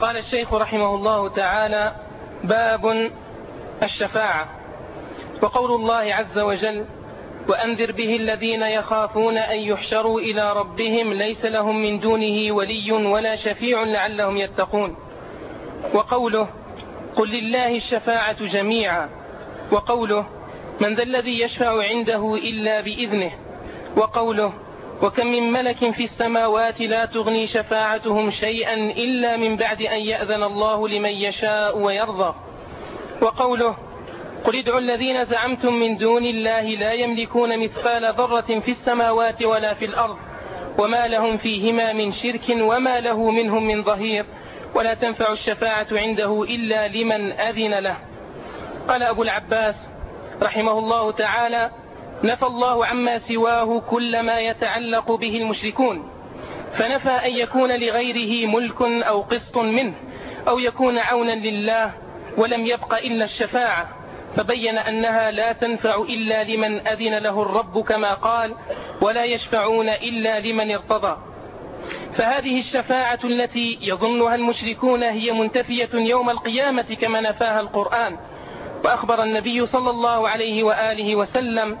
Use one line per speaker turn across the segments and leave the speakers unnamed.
قال الشيخ رحمه الله تعالى باب الشفاعة. وقول الله عز وجل وأنذر به الذين يخافون أن يحشروا إلى ربهم ليس لهم من دونه ولي ولا شفيع لعلهم يتقون. وقوله قل لله الشفاعة جميعا. وقوله من ذا الذي يشفع عنده إلا بإذنه. وقوله وكم من ملك في السماوات لا تغني شفاعتهم شيئا إلا من بعد أن يأذن الله لمن يشاء ويرضى. وقوله قل ادعوا الذين زعمتم من دون الله لا يملكون مثقال ذرة في السماوات ولا في الأرض وما لهم فيهما من شرك وما له منهم من ظهير ولا تنفع الشفاعة عنده إلا لمن أذن له. قال أبو العباس رحمه الله تعالى نفى الله عما سواه كل ما يتعلق به المشركون فنفى أن يكون لغيره ملك أو قسط منه أو يكون عونا لله ولم يبق إلا الشفاعة فبين أنها لا تنفع إلا لمن أذن له الرب كما قال ولا يشفعون إلا لمن ارتضى. فهذه الشفاعة التي يظنها المشركون هي منتفية يوم القيامة كما نفاها القرآن وأخبر النبي صلى الله عليه وآله وسلم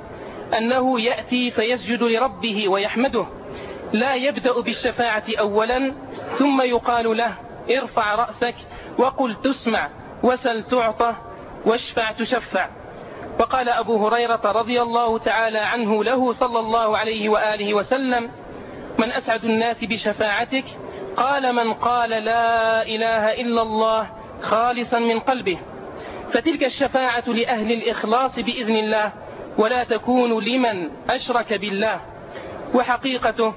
أنه يأتي فيسجد لربه ويحمده. لا يبدأ بالشفاعة أولا ثم يقال له ارفع رأسك وقل تسمع وسل تعطى واشفع تشفع. وقال أبو هريرة رضي الله تعالى عنه له صلى الله عليه وآله وسلم من أسعد الناس بشفاعتك قال من قال لا إله إلا الله خالصا من قلبه. فتلك الشفاعة لأهل الإخلاص بإذن الله ولا تكون لمن أشرك بالله. وحقيقته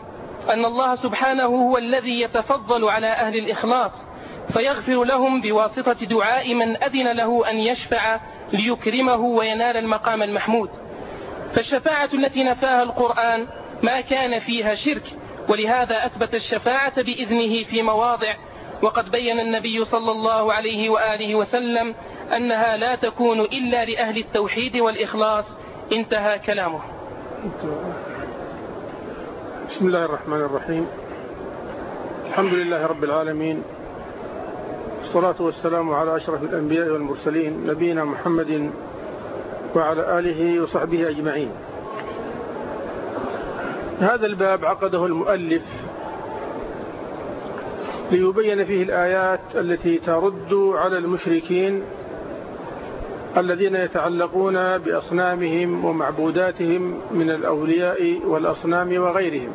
أن الله سبحانه هو الذي يتفضل على أهل الإخلاص فيغفر لهم بواسطة دعاء من أذن له أن يشفع ليكرمه وينال المقام المحمود. فالشفاعة التي نفاها القرآن ما كان فيها شرك ولهذا أثبت الشفاعة بإذنه في مواضع. وقد بين النبي صلى الله عليه وآله وسلم أنها لا تكون إلا لأهل التوحيد والإخلاص انتهى كلامه.
بسم الله الرحمن الرحيم. الحمد لله رب العالمين. والصلاة والسلام على أشرف الأنبياء والمرسلين نبينا محمد وعلى آله وصحبه أجمعين. هذا الباب عقده المؤلف ليبين فيه الآيات التي ترد على المشركين الذين يتعلقون بأصنامهم ومعبوداتهم من الأولياء والأصنام وغيرهم.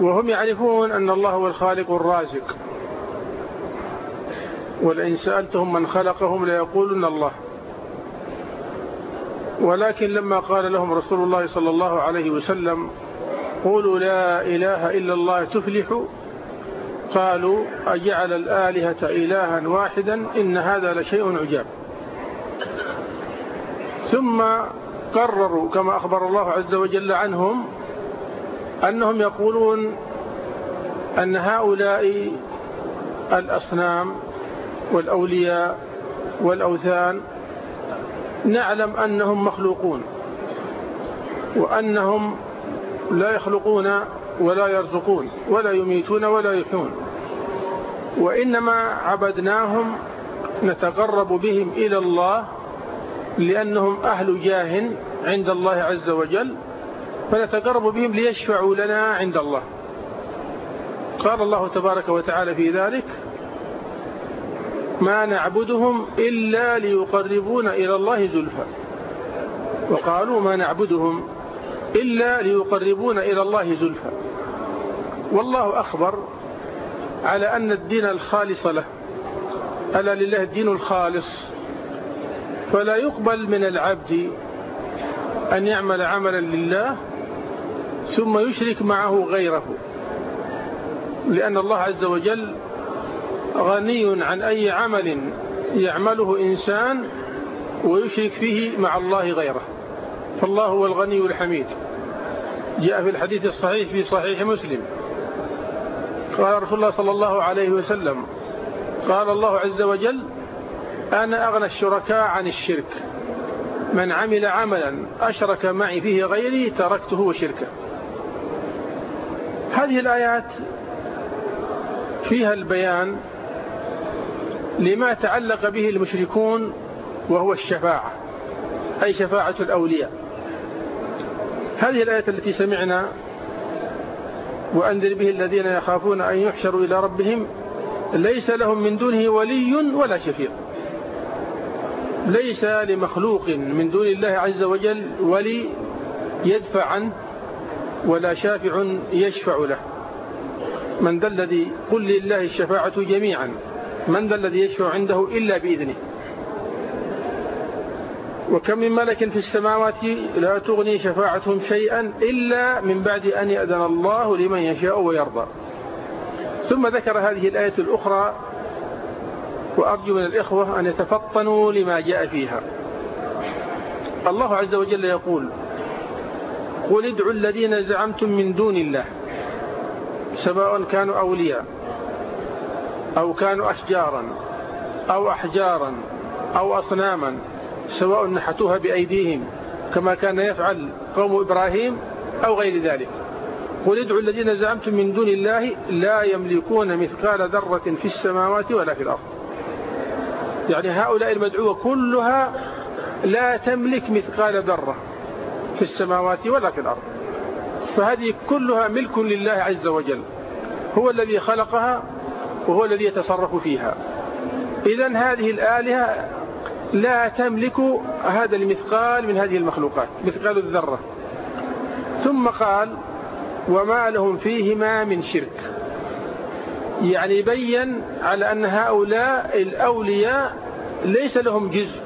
وهم يعرفون أن الله هو الخالق الرازق. ولئن سألتهم من خلقهم ليقولن الله. ولكن لما قال لهم رسول الله صلى الله عليه وسلم قولوا لا إله إلا الله تفلحوا قالوا أجعل الآلهة إلها واحدا إن هذا لشيء عجاب. ثم قرروا كما أخبر الله عز وجل عنهم أنهم يقولون أن هؤلاء الأصنام والأولياء والأوثان نعلم أنهم مخلوقون وأنهم لا يخلقون ولا يرزقون ولا يميتون ولا يحيون. وإنما عبدناهم نتقرب بهم إلى الله لأنهم أهل جاه عند الله عز وجل فنتقرب بهم ليشفعوا لنا عند الله. قال الله تبارك وتعالى في ذلك ما نعبدهم إلا ليقربون إلى الله زلفى. وقالوا ما نعبدهم إلا ليقربون إلى الله زلفى. والله أخبر على أن الدين الخالص له. ألا لله الدين الخالص. فلا يقبل من العبد أن يعمل عملا لله ثم يشرك معه غيره. لأن الله عز وجل غني عن أي عمل يعمله إنسان ويشرك فيه مع الله غيره. فالله هو الغني الحميد. جاء في الحديث الصحيح في صحيح مسلم. قال رسول الله صلى الله عليه وسلم قال الله عز وجل أنا أغنى الشركاء عن الشرك. من عمل عملا أشرك معي فيه غيري تركته وشركه هذه الآيات فيها البيان لما تعلق به المشركون وهو الشفاعة أي شفاعة الأولياء. هذه الآية التي سمعنا وأنذر به الذين يخافون أن يحشروا إلى ربهم ليس لهم من دونه ولي ولا شفيع ليس لمخلوق من دون الله عز وجل ولي يدفع عنه ولا شافع يشفع له. من ذا الذي قل لله الشفاعة جميعا من ذا الذي يشفع عنده إلا بإذنه. وكم من ملك في السماوات لا تغني شفاعتهم شيئا إلا من بعد أن يأذن الله لمن يشاء ويرضى. ثم ذكر هذه الآية الأخرى وأرجو من الإخوة أن يتفطنوا لما جاء فيها. الله عز وجل يقول قل ادعوا الذين زعمتم من دون الله سواء كانوا أولياء أو كانوا أشجارا أو أحجارا أو أصناما سواء نحتوها بأيديهم كما كان يفعل قوم إبراهيم أو غير ذلك. قل ادعوا الذين زعمتم من دون الله لا يملكون مثقال ذرة في السماوات ولا في الأرض. يعني هؤلاء المدعوة كلها لا تملك مثقال ذرة في السماوات ولا في الأرض. فهذه كلها ملك لله عز وجل. هو الذي خلقها وهو الذي يتصرف فيها. إذا هذه الآلهة لا تملك هذا المثقال من هذه المخلوقات مثقال الذرة. ثم قال وما لهم فيهما من شرك. يعني بين على أن هؤلاء الأولياء ليس لهم جزء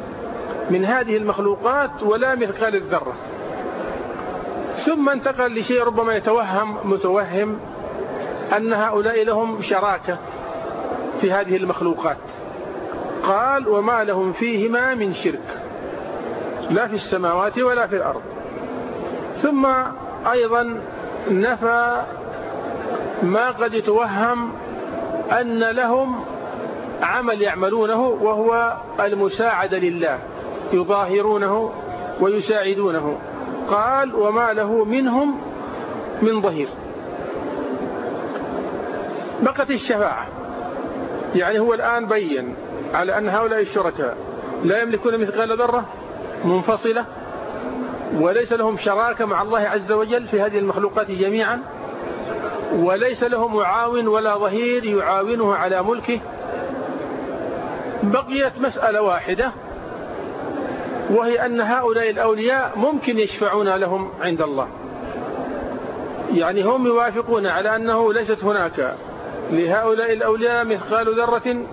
من هذه المخلوقات ولا مثقال الذرة. ثم انتقل لشيء ربما يتوهم متوهم أن هؤلاء لهم شراكة في هذه المخلوقات. قال وما لهم فيهما من شرك. لا في السماوات ولا في الأرض. ثم أيضا نفى ما قد يتوهم أن لهم عمل يعملونه وهو المساعدة لله يظاهرونه ويساعدونه. قال وما له منهم من ظهير. بقت الشفاعة. يعني هو الآن بين على أن هؤلاء الشركاء لا يملكون مثقال ذرة منفصلة وليس لهم شراكة مع الله عز وجل في هذه المخلوقات جميعا وليس له معاون ولا ظهير يعاونه على ملكه. بقيت مسألة واحدة وهي أن هؤلاء الأولياء ممكن يشفعون لهم عند الله. يعني هم يوافقون على أنه ليست هناك لهؤلاء الأولياء مثقال ذرة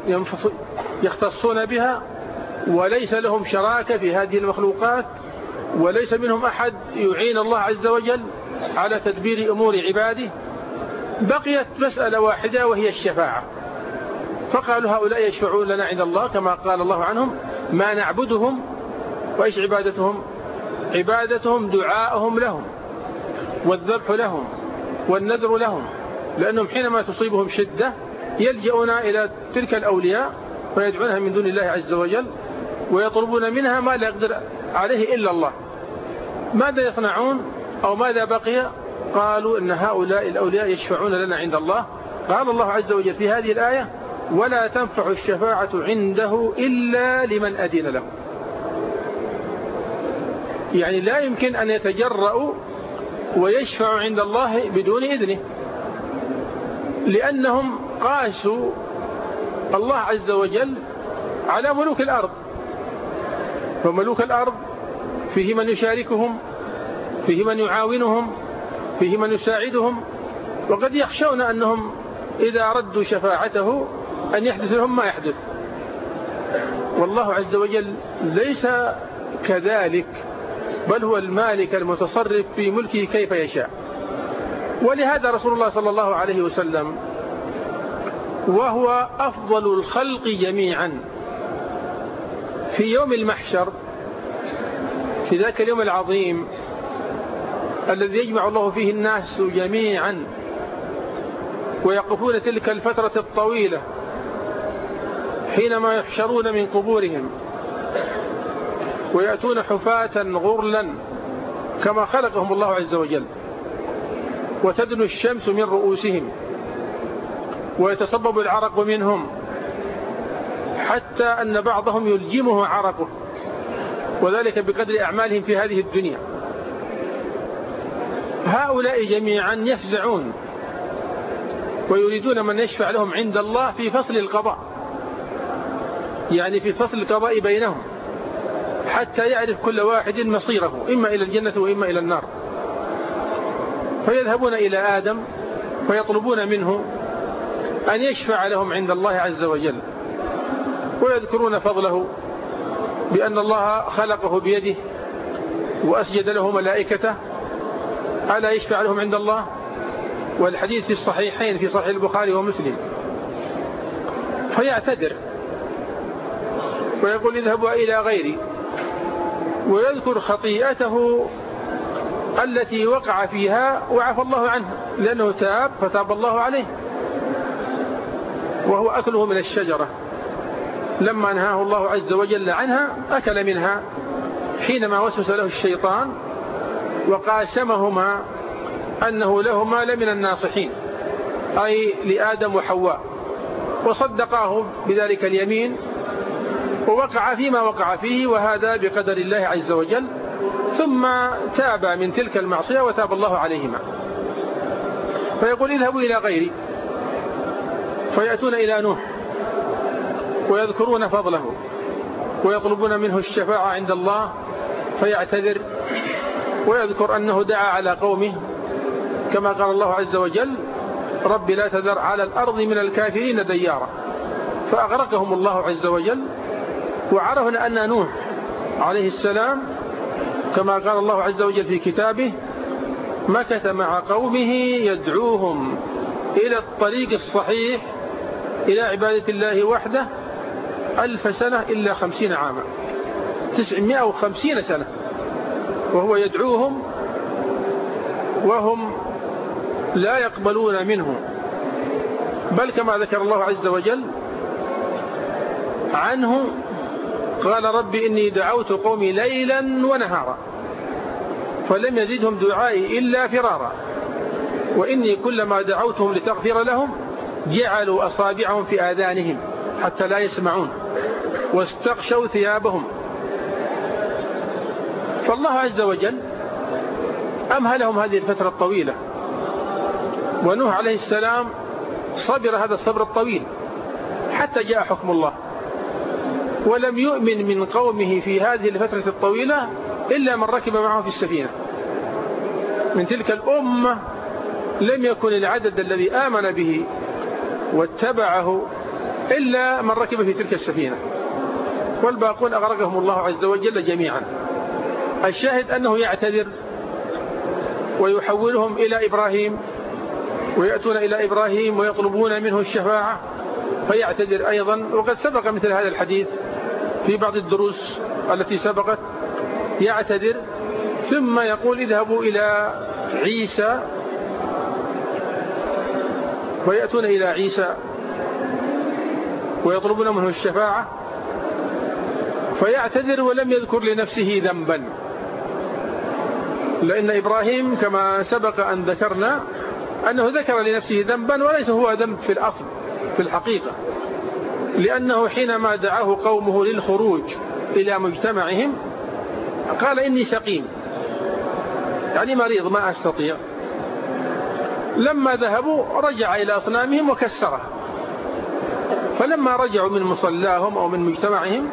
يختصون بها وليس لهم شراكة في هذه المخلوقات وليس منهم أحد يعين الله عز وجل على تدبير أمور عباده. بقيت مسألة واحدة وهي الشفاعة. فقالوا هؤلاء يشفعون لنا عند الله كما قال الله عنهم ما نعبدهم وإيش عبادتهم؟ عبادتهم دعاءهم لهم والذبح لهم والنذر لهم لأنهم حينما تصيبهم شدة يلجؤون إلى تلك الأولياء ويدعونها من دون الله عز وجل ويطلبون منها ما لا يقدر عليه إلا الله. ماذا يصنعون أو ماذا بقي؟ قالوا إن هؤلاء الأولياء يشفعون لنا عند الله. قال الله عز وجل في هذه الآية ولا تنفع الشفاعة عنده إلا لمن أذن له. يعني لا يمكن أن يتجرأوا ويشفع عند الله بدون إذنه لأنهم قاسوا الله عز وجل على ملوك الأرض. فملوك الأرض فيه من يشاركهم فيه من يعاونهم فيه من يساعدهم وقد يخشون أنهم إذا ردوا شفاعته أن يحدث لهم ما يحدث. والله عز وجل ليس كذلك بل هو المالك المتصرف في ملكه كيف يشاء. ولهذا رسول الله صلى الله عليه وسلم وهو أفضل الخلق جميعا. في يوم المحشر في ذاك اليوم العظيم الذي يجمع الله فيه الناس جميعا ويقفون تلك الفترة الطويلة حينما يحشرون من قبورهم ويأتون حفاة غرلا كما خلقهم الله عز وجل. وتدنو الشمس من رؤوسهم. ويتصبب العرق منهم حتى أن بعضهم يلجمه عرقه وذلك بقدر أعمالهم في هذه الدنيا. هؤلاء جميعا يفزعون ويريدون من يشفع لهم عند الله في فصل القضاء يعني في فصل القضاء بينهم حتى يعرف كل واحد مصيره إما إلى الجنة وإما إلى النار. فيذهبون إلى آدم فيطلبون منه أن يشفع لهم عند الله عز وجل ويذكرون فضله بأن الله خلقه بيده وأسجد له ملائكته ألا يشفع لهم عند الله؟ والحديث في الصحيحين في صحيح البخاري ومسلم. فيعتذر ويقول اذهبوا إلى غيري ويذكر خطيئته التي وقع فيها وعفى الله عنه لأنه تاب فتاب الله عليه. وهو أكله من الشجرة. لما نهاه الله عز وجل عنها أكل منها. حينما وسوس له الشيطان وقاسمهما أنه لهما لمن الناصحين أي لآدم وحواء. وصدقاه بذلك اليمين ووقع فيما وقع فيه وهذا بقدر الله عز وجل. ثم تاب من تلك المعصية وتاب الله عليهما. فيقول اذهبوا إلى غيري. فيأتون إلى نوح ويذكرون فضله ويطلبون منه الشفاعة عند الله فيعتذر ويذكر أنه دعا على قومه كما قال الله عز وجل رب لا تذر على الأرض من الكافرين ديارا فأغرقهم الله عز وجل وعرفنا أن نوح عليه السلام كما قال الله عز وجل في كتابه مكث مع قومه يدعوهم إلى الطريق الصحيح إلى عبادة الله وحده ألف سنة إلا خمسين عاما. تسعمائة وخمسين سنة. وهو يدعوهم وهم لا يقبلون منه. بل كما ذكر الله عز وجل عنه قال رب إني دعوت قومي ليلا ونهارا فلم يزدهم دعائي إلا فرارا. وإني كلما دعوتهم لتغفر لهم جعلوا أصابعهم في آذانهم حتى لا يسمعون واستغشوا ثيابهم. فالله عز وجل أمهلهم هذه الفترة الطويلة؟ ونوح عليه السلام صبر هذا الصبر الطويل حتى جاء حكم الله. ولم يؤمن من قومه في هذه الفترة الطويلة إلا من ركب معه في السفينة. من تلك الأمة لم يكن العدد الذي آمن به واتبعه إلا من ركب في تلك السفينة. والباقون أغرقهم الله عز وجل جميعا. الشاهد أنه يعتذر ويحولهم إلى إبراهيم ويأتون إلى إبراهيم ويطلبون منه الشفاعة فيعتذر أيضا. وقد سبق مثل هذا الحديث في بعض الدروس التي سبقت. يعتذر ثم يقول اذهبوا إلى عيسى ويأتون إلى عيسى ويطلبون منه الشفاعة فيعتذر ولم يذكر لنفسه ذنبا. لأن إبراهيم كما سبق أن ذكرنا أنه ذكر لنفسه ذنبا وليس هو ذنب في الأصل في الحقيقة. لأنه حينما دعاه قومه للخروج إلى مجتمعهم قال إني سقيم يعني مريض ما أستطيع. لما ذهبوا رجع إلى أصنامهم وكسرها. فلما رجعوا من مصلاهم أو من مجتمعهم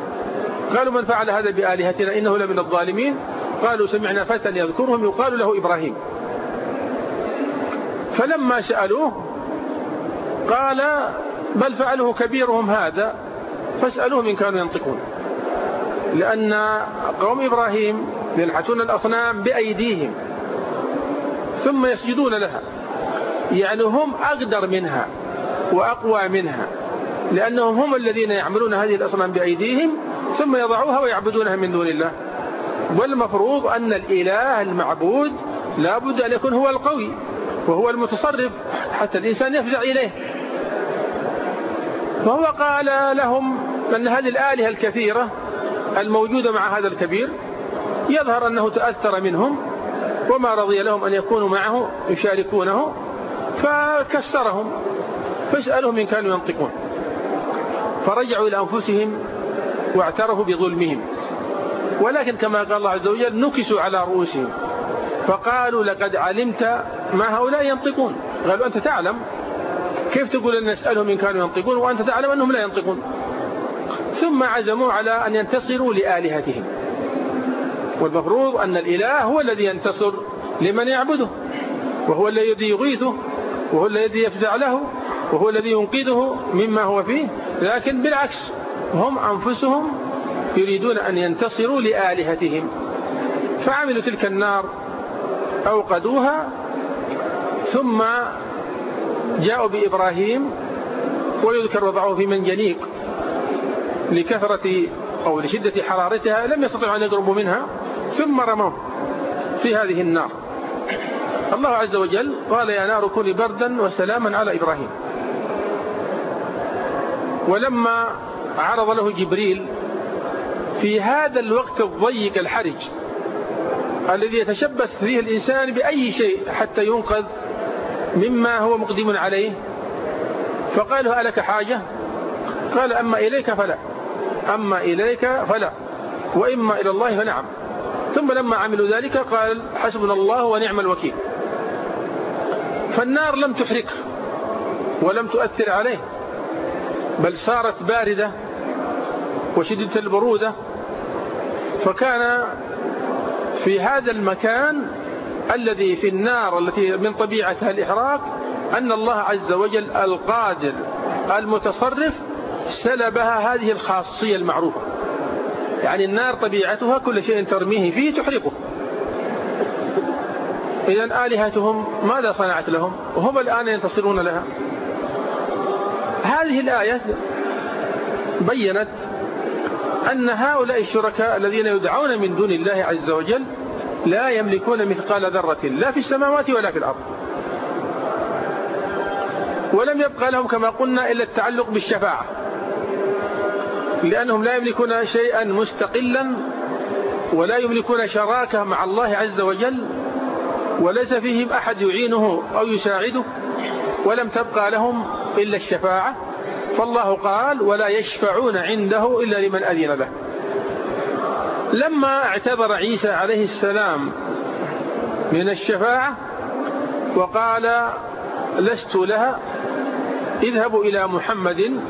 قالوا من فعل هذا بآلهتنا إنه لمن الظالمين؟ قالوا سمعنا فتى يذكرهم يقال له إبراهيم. فلما سألوه قال بل فعله كبيرهم هذا فاسألوهم إن كانوا ينطقون. لأن قوم إبراهيم ينحتون الأصنام بأيديهم ثم يسجدون لها. يعني هم أقدر منها وأقوى منها لأنهم هم الذين يعملون هذه الأصنام بأيديهم ثم يضعوها ويعبدونها من دون الله. والمفروض أن الإله المعبود لا بد أن يكون هو القوي وهو المتصرف حتى الإنسان يفزع إليه. فهو قال لهم أن هذه الآلهة الكثيرة الموجودة مع هذا الكبير يظهر أنه تأثر منهم وما رضي لهم أن يكونوا معه يشاركونه. فكسرهم فاسألهم إن كانوا ينطقون. فرجعوا إلى أنفسهم واعترفوا بظلمهم. ولكن كما قال الله عز وجل نكسوا على رؤوسهم. فقالوا لقد علمت ما هؤلاء ينطقون. قالوا أنت تعلم. كيف تقول أن نسألهم إن كانوا ينطقون وأنت تعلم أنهم لا ينطقون؟ ثم عزموا على أن ينتصروا لآلهتهم. والمفروض أن الإله هو الذي ينتصر لمن يعبده. وهو الذي يغيثه. وهو الذي يفزع له وهو الذي ينقذه مما هو فيه. لكن بالعكس هم أنفسهم يريدون أن ينتصروا لآلهتهم. فعملوا تلك النار أوقدوها ثم جاءوا بإبراهيم ويذكر وضعه في منجنيق. لكثرة أو لشدة حرارتها لم يستطيعوا أن يقربوا منها ثم رموه في هذه النار. الله عز وجل قال يا نار كوني بردا وسلاما على إبراهيم. ولما عرض له جبريل في هذا الوقت الضيق الحرج الذي يتشبث فيه الإنسان بأي شيء حتى ينقذ مما هو مقدم عليه فقال ألك حاجة؟ قال أما إليك فلا. أما إليك فلا. وإما إلى الله فنعم. ثم لما عملوا ذلك قال حسبنا الله ونعم الوكيل. فالنار لم تحرقه ولم تؤثر عليه بل صارت باردة وشدة البرودة. فكان في هذا المكان الذي في النار التي من طبيعتها الإحراق أن الله عز وجل القادر المتصرف سلبها هذه الخاصية المعروفة. يعني النار طبيعتها كل شيء ترميه فيه تحرقه. إذا آلهتهم ماذا صنعت لهم؟ وهم الآن ينتصرون لها. هذه الآية بينت أن هؤلاء الشركاء الذين يدعون من دون الله عز وجل لا يملكون مثقال ذرة لا في السماوات ولا في الأرض. ولم يبقى لهم كما قلنا إلا التعلق بالشفاعة. لأنهم لا يملكون شيئا مستقلا ولا يملكون شراكة مع الله عز وجل وليس فيهم أحد يعينه أو يساعده ولم تبقى لهم إلا الشفاعة. فالله قال ولا يشفعون عنده إلا لمن أذن له. لما اعتذر عيسى عليه السلام من الشفاعة وقال لست لها اذهبوا إلى محمد.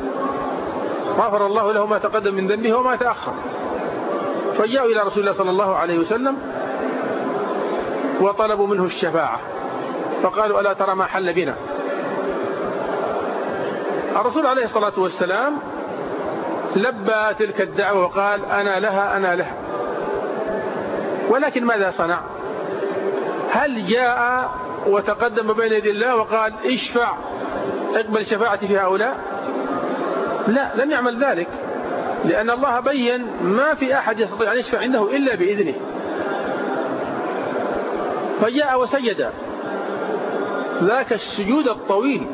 غفر الله له ما تقدم من ذنبه وما تأخر. فجاءوا إلى رسول الله صلى الله عليه وسلم وطلبوا منه الشفاعة. فقالوا ألا ترى ما حل بنا. الرسول عليه الصلاة والسلام لبى تلك الدعوة وقال أنا لها أنا لها. ولكن ماذا صنع؟ هل جاء وتقدم بين يدي الله وقال اشفع اقبل شفاعتي في هؤلاء؟ لا لم يعمل ذلك لأن الله بين ما في أحد يستطيع أن يشفع عنده إلا بإذنه. فجاء وسجد. ذاك السجود الطويل.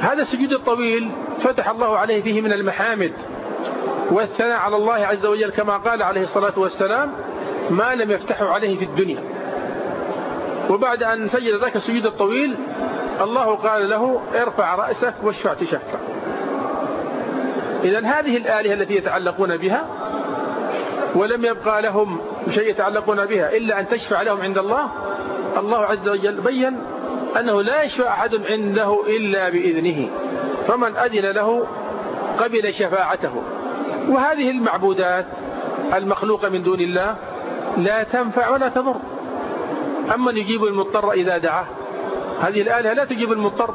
هذا السجود الطويل فتح الله عليه فيه من المحامد والثناء على الله عز وجل كما قال عليه الصلاة والسلام ما لم يفتحه عليه في الدنيا. وبعد أن سجد ذاك السجود الطويل الله قال له ارفع رأسك واشفع تشفع. إذا هذه الآلهة التي يتعلقون بها ولم يبقى لهم شيء يتعلقون بها إلا أن تشفع لهم عند الله. الله عز وجل بين أنه لا يشفع أحد عنده إلا بإذنه. فمن أذن له قبل شفاعته. وهذه المعبودات المخلوقة من دون الله لا تنفع ولا تضر. أما يجيب المضطر إذا دعاه. هذه الآلهة لا تجيب المضطر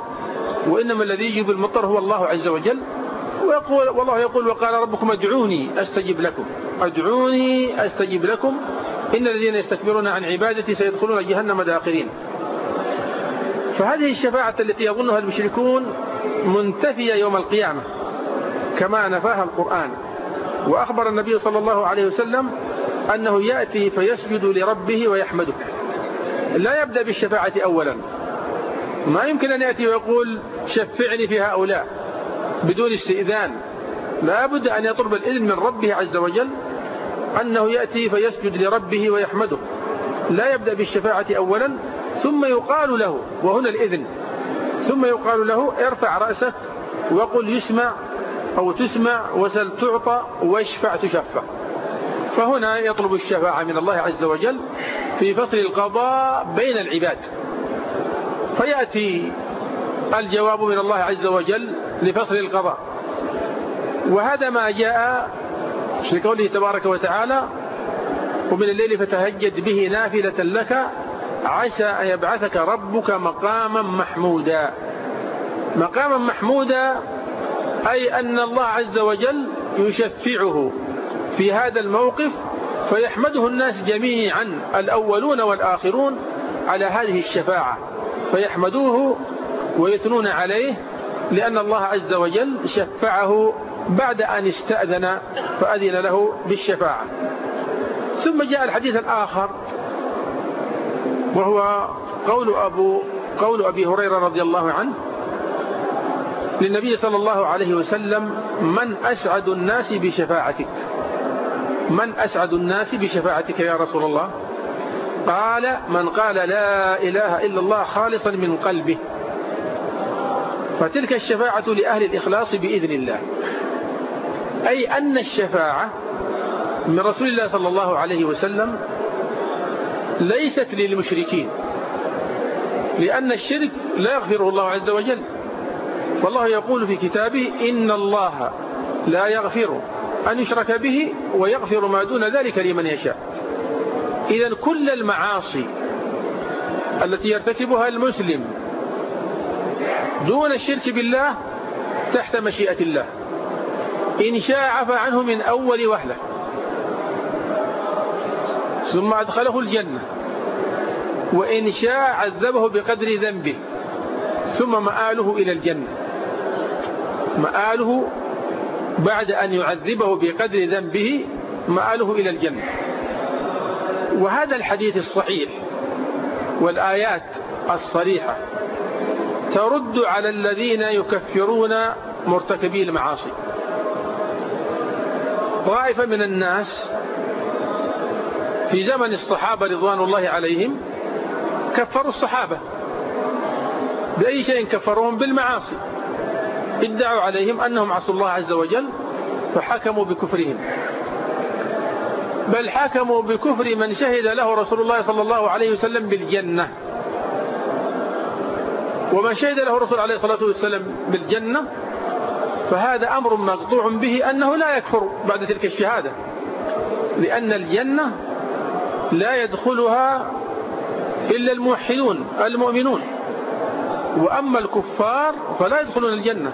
وإنما الذي يجيب المضطر هو الله عز وجل. ويقول والله يقول وقال ربكم ادعوني أستجب لكم. ادعوني أستجب لكم. إن الذين يستكبرون عن عبادتي سيدخلون جهنم داخرين. فهذه الشفاعة التي يظنها المشركون منتفية يوم القيامة كما نفاها القرآن. وأخبر النبي صلى الله عليه وسلم أنه يأتي فيسجد لربه ويحمده. لا يبدأ بالشفاعة أولا. ما يمكن أن يأتي ويقول شفعني في هؤلاء. بدون استئذان. لا بد أن يطلب الإذن من ربه عز وجل أنه يأتي فيسجد لربه ويحمده. لا يبدأ بالشفاعة أولا ثم يقال له وهنا الإذن ثم يقال له ارفع رأسك وقل يسمع أو تسمع وسل تعطى واشفع تشفع. فهنا يطلب الشفاعة من الله عز وجل في فصل القضاء بين العباد. فيأتي الجواب من الله عز وجل لفصل القضاء. وهذا ما جاء في قوله تبارك وتعالى ومن الليل فتهجد به نافلة لك عسى أن يبعثك ربك مقاما محمودا. مقاما محمودا أي أن الله عز وجل يشفعه في هذا الموقف فيحمده الناس جميعا الأولون والآخرون على هذه الشفاعة. فيحمدوه ويثنون عليه لأن الله عز وجل شفعه بعد أن استأذن فأذن له بالشفاعة. ثم جاء الحديث الآخر وهو قول أبو قول أبي هريرة رضي الله عنه للنبي صلى الله عليه وسلم من أسعد الناس بشفاعتك؟ من أسعد الناس بشفاعتك يا رسول الله؟ قال من قال لا إله إلا الله خالصا من قلبه. فتلك الشفاعة لأهل الإخلاص بإذن الله. أي أن الشفاعة من رسول الله صلى الله عليه وسلم ليست للمشركين لأن الشرك لا يغفره الله عز وجل. والله يقول في كتابه إن الله لا يغفر أن يشرك به ويغفر ما دون ذلك لمن يشاء. إذا كل المعاصي التي يرتكبها المسلم دون الشرك بالله تحت مشيئة الله. إن شاء عفى عنه من أول وهلة. ثم أدخله الجنة. وإن شاء عذبه بقدر ذنبه. ثم مآله إلى الجنة. مآله بعد أن يعذبه بقدر ذنبه مآله إلى الجنة. وهذا الحديث الصحيح والآيات الصريحة ترد على الذين يكفرون مرتكبي المعاصي. طائفة من الناس في زمن الصحابة رضوان الله عليهم كفروا الصحابة بأي شيء كفروهم بالمعاصي. ادعوا عليهم أنهم عصوا الله عز وجل فحكموا بكفرهم. بل حكموا بكفر من شهد له رسول الله صلى الله عليه وسلم بالجنة. ومن شهد له رسول عليه الصلاة والسلام بالجنة فهذا أمر مقطوع به أنه لا يكفر بعد تلك الشهادة. لأن الجنة لا يدخلها إلا الموحدون المؤمنون. وأما الكفار فلا يدخلون الجنة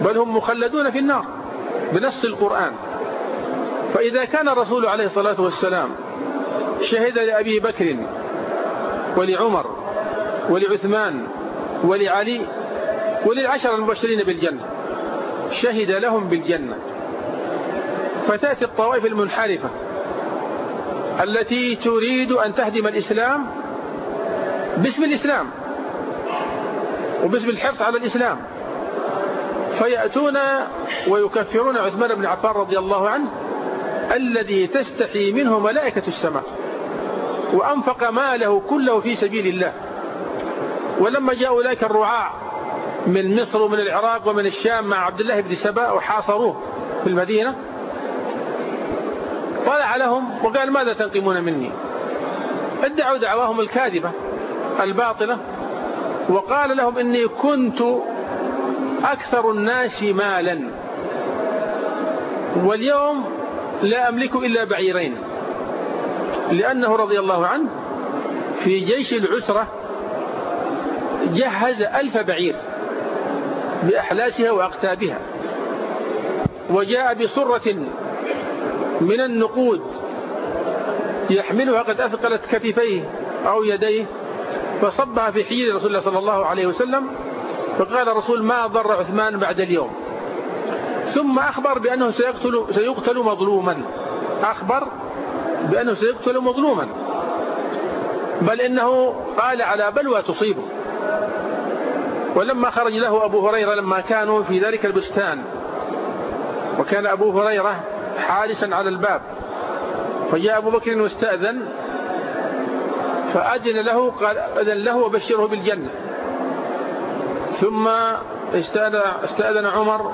بل هم مخلدون في النار بنص القرآن. فإذا كان الرسول عليه الصلاة والسلام شهد لأبي بكر ولعمر ولعثمان ولعلي وللعشر المبشرين بالجنة. شهد لهم بالجنة. فتأتي الطوائف المنحرفة التي تريد أن تهدم الإسلام باسم الإسلام وباسم الحرص على الإسلام. فيأتون ويكفرون عثمان بن عفان رضي الله عنه الذي تستحي منه ملائكة السماء. وأنفق ماله كله في سبيل الله. ولما جاء أولئك الرعاع من مصر ومن العراق ومن الشام مع عبد الله بن سبأ وحاصروه في المدينة طلع لهم وقال ماذا تنقمون مني؟ ادعوا دعواهم الكاذبة الباطلة وقال لهم إني كنت أكثر الناس مالا واليوم لا أملك إلا بعيرين لأنه رضي الله عنه في جيش العسرة جهز ألف بعير بأحلاسها وأقتابها وجاء بصرة من النقود يحملها قد أثقلت كتفيه أو يديه فصبها في حجر رسول الله صلى الله عليه وسلم فقال الرسول ما ضر عثمان بعد اليوم؟ ثم أخبر بأنه سيقتل, سيقتل مظلوما أخبر بأنه سيقتل مظلوما بل إنه قال على بلوى تصيبه. ولما خرج له أبو هريرة لما كانوا في ذلك البستان وكان أبو هريرة حارسا على الباب فجاء أبو بكر واستأذن فأذن له قال أذن له وبشره بالجنة. ثم استأذن عمر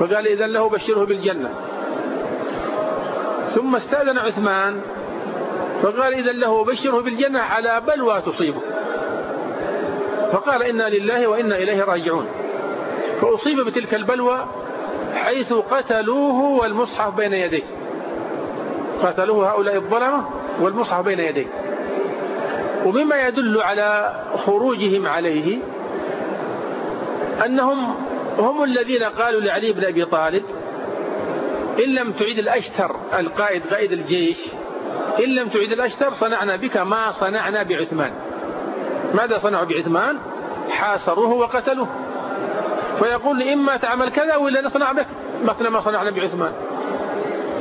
فقال إذن له بشره بالجنة. ثم استأذن عثمان فقال إذن له بشره بالجنة على بلوى تصيبه. فقال إنا لله وإنا إليه راجعون. فأصيب بتلك البلوى حيث قتلوه والمصحف بين يديه. قتلوه هؤلاء الظلمة والمصحف بين يديه. ومما يدل على خروجهم عليه أنهم هم الذين قالوا لعلي بن أبي طالب إن لم تعيد الأشتر القائد قائد الجيش إن لم تعيد الأشتر صنعنا بك ما صنعنا بعثمان. ماذا صنعوا بعثمان؟ حاصروه وقتلوه. فيقول إما تعمل كذا ولا نصنع بك مثل ما صنعنا بعثمان.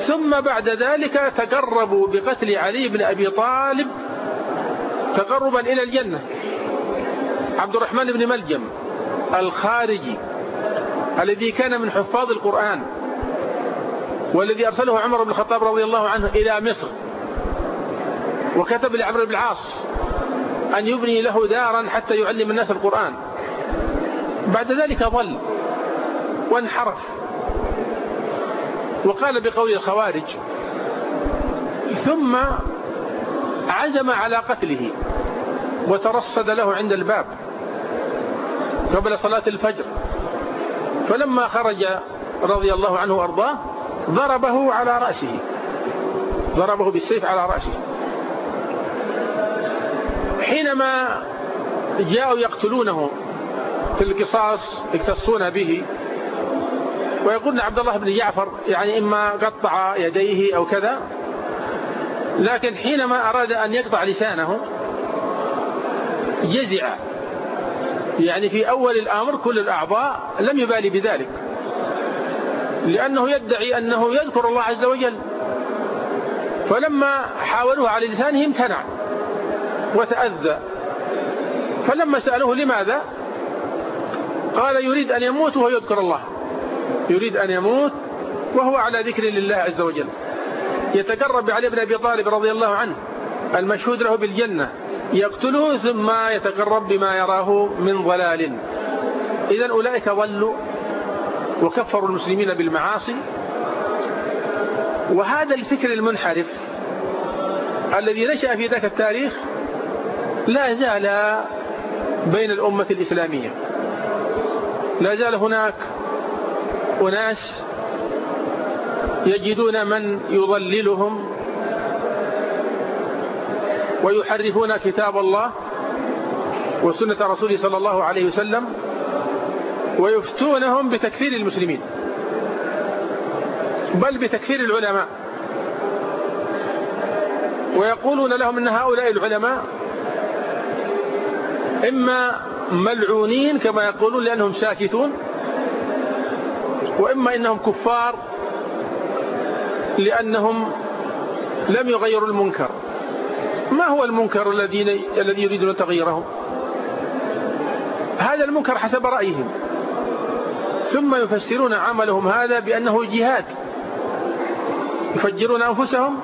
ثم بعد ذلك تقربوا بقتل علي بن أبي طالب تقربا إلى الجنة. عبد الرحمن بن ملجم الخارجي الذي كان من حفاظ القرآن والذي أرسله عمر بن الخطاب رضي الله عنه إلى مصر وكتب لعمر بن العاص أن يبني له دارا حتى يعلم الناس القرآن. بعد ذلك ظل وانحرف. وقال بقول الخوارج ثم عزم على قتله وترصد له عند الباب قبل صلاة الفجر. فلما خرج رضي الله عنه وأرضاه ضربه على رأسه. ضربه بالسيف على رأسه. حينما جاءوا يقتلونه في القصاص يقتصون به. ويقولون عبد الله بن جعفر يعني إما قطع يديه أو كذا لكن حينما أراد أن يقطع لسانه جزع. يعني في أول الأمر كل الأعضاء لم يبالي بذلك لأنه يدعي أنه يذكر الله عز وجل. فلما حاولوه على لسانه امتنع. وتأذى. فلما سألوه لماذا؟ قال يريد أن يموت وهو يذكر الله. يريد أن يموت وهو على ذكر لله عز وجل. يتقرب علي بن أبي طالب رضي الله عنه المشهود له بالجنة. يقتله ثم يتقرب بما يراه من ضلال. إذا أولئك ضلوا وكفروا المسلمين بالمعاصي. وهذا الفكر المنحرف الذي نشأ في ذاك التاريخ لا زال بين الأمة الإسلامية. لا زال هناك أناس يجدون من يضللهم ويحرفون كتاب الله وسنة رسوله صلى الله عليه وسلم ويفتونهم بتكفير المسلمين. بل بتكفير العلماء. ويقولون لهم إن هؤلاء العلماء اما ملعونين كما يقولون لأنهم ساكتون وإما إنهم كفار لأنهم لم يغيروا المنكر. ما هو المنكر الذي الذي يريدون تغييره هذا المنكر حسب رأيهم. ثم يفسرون عملهم هذا بأنه جهاد. يفجرون أنفسهم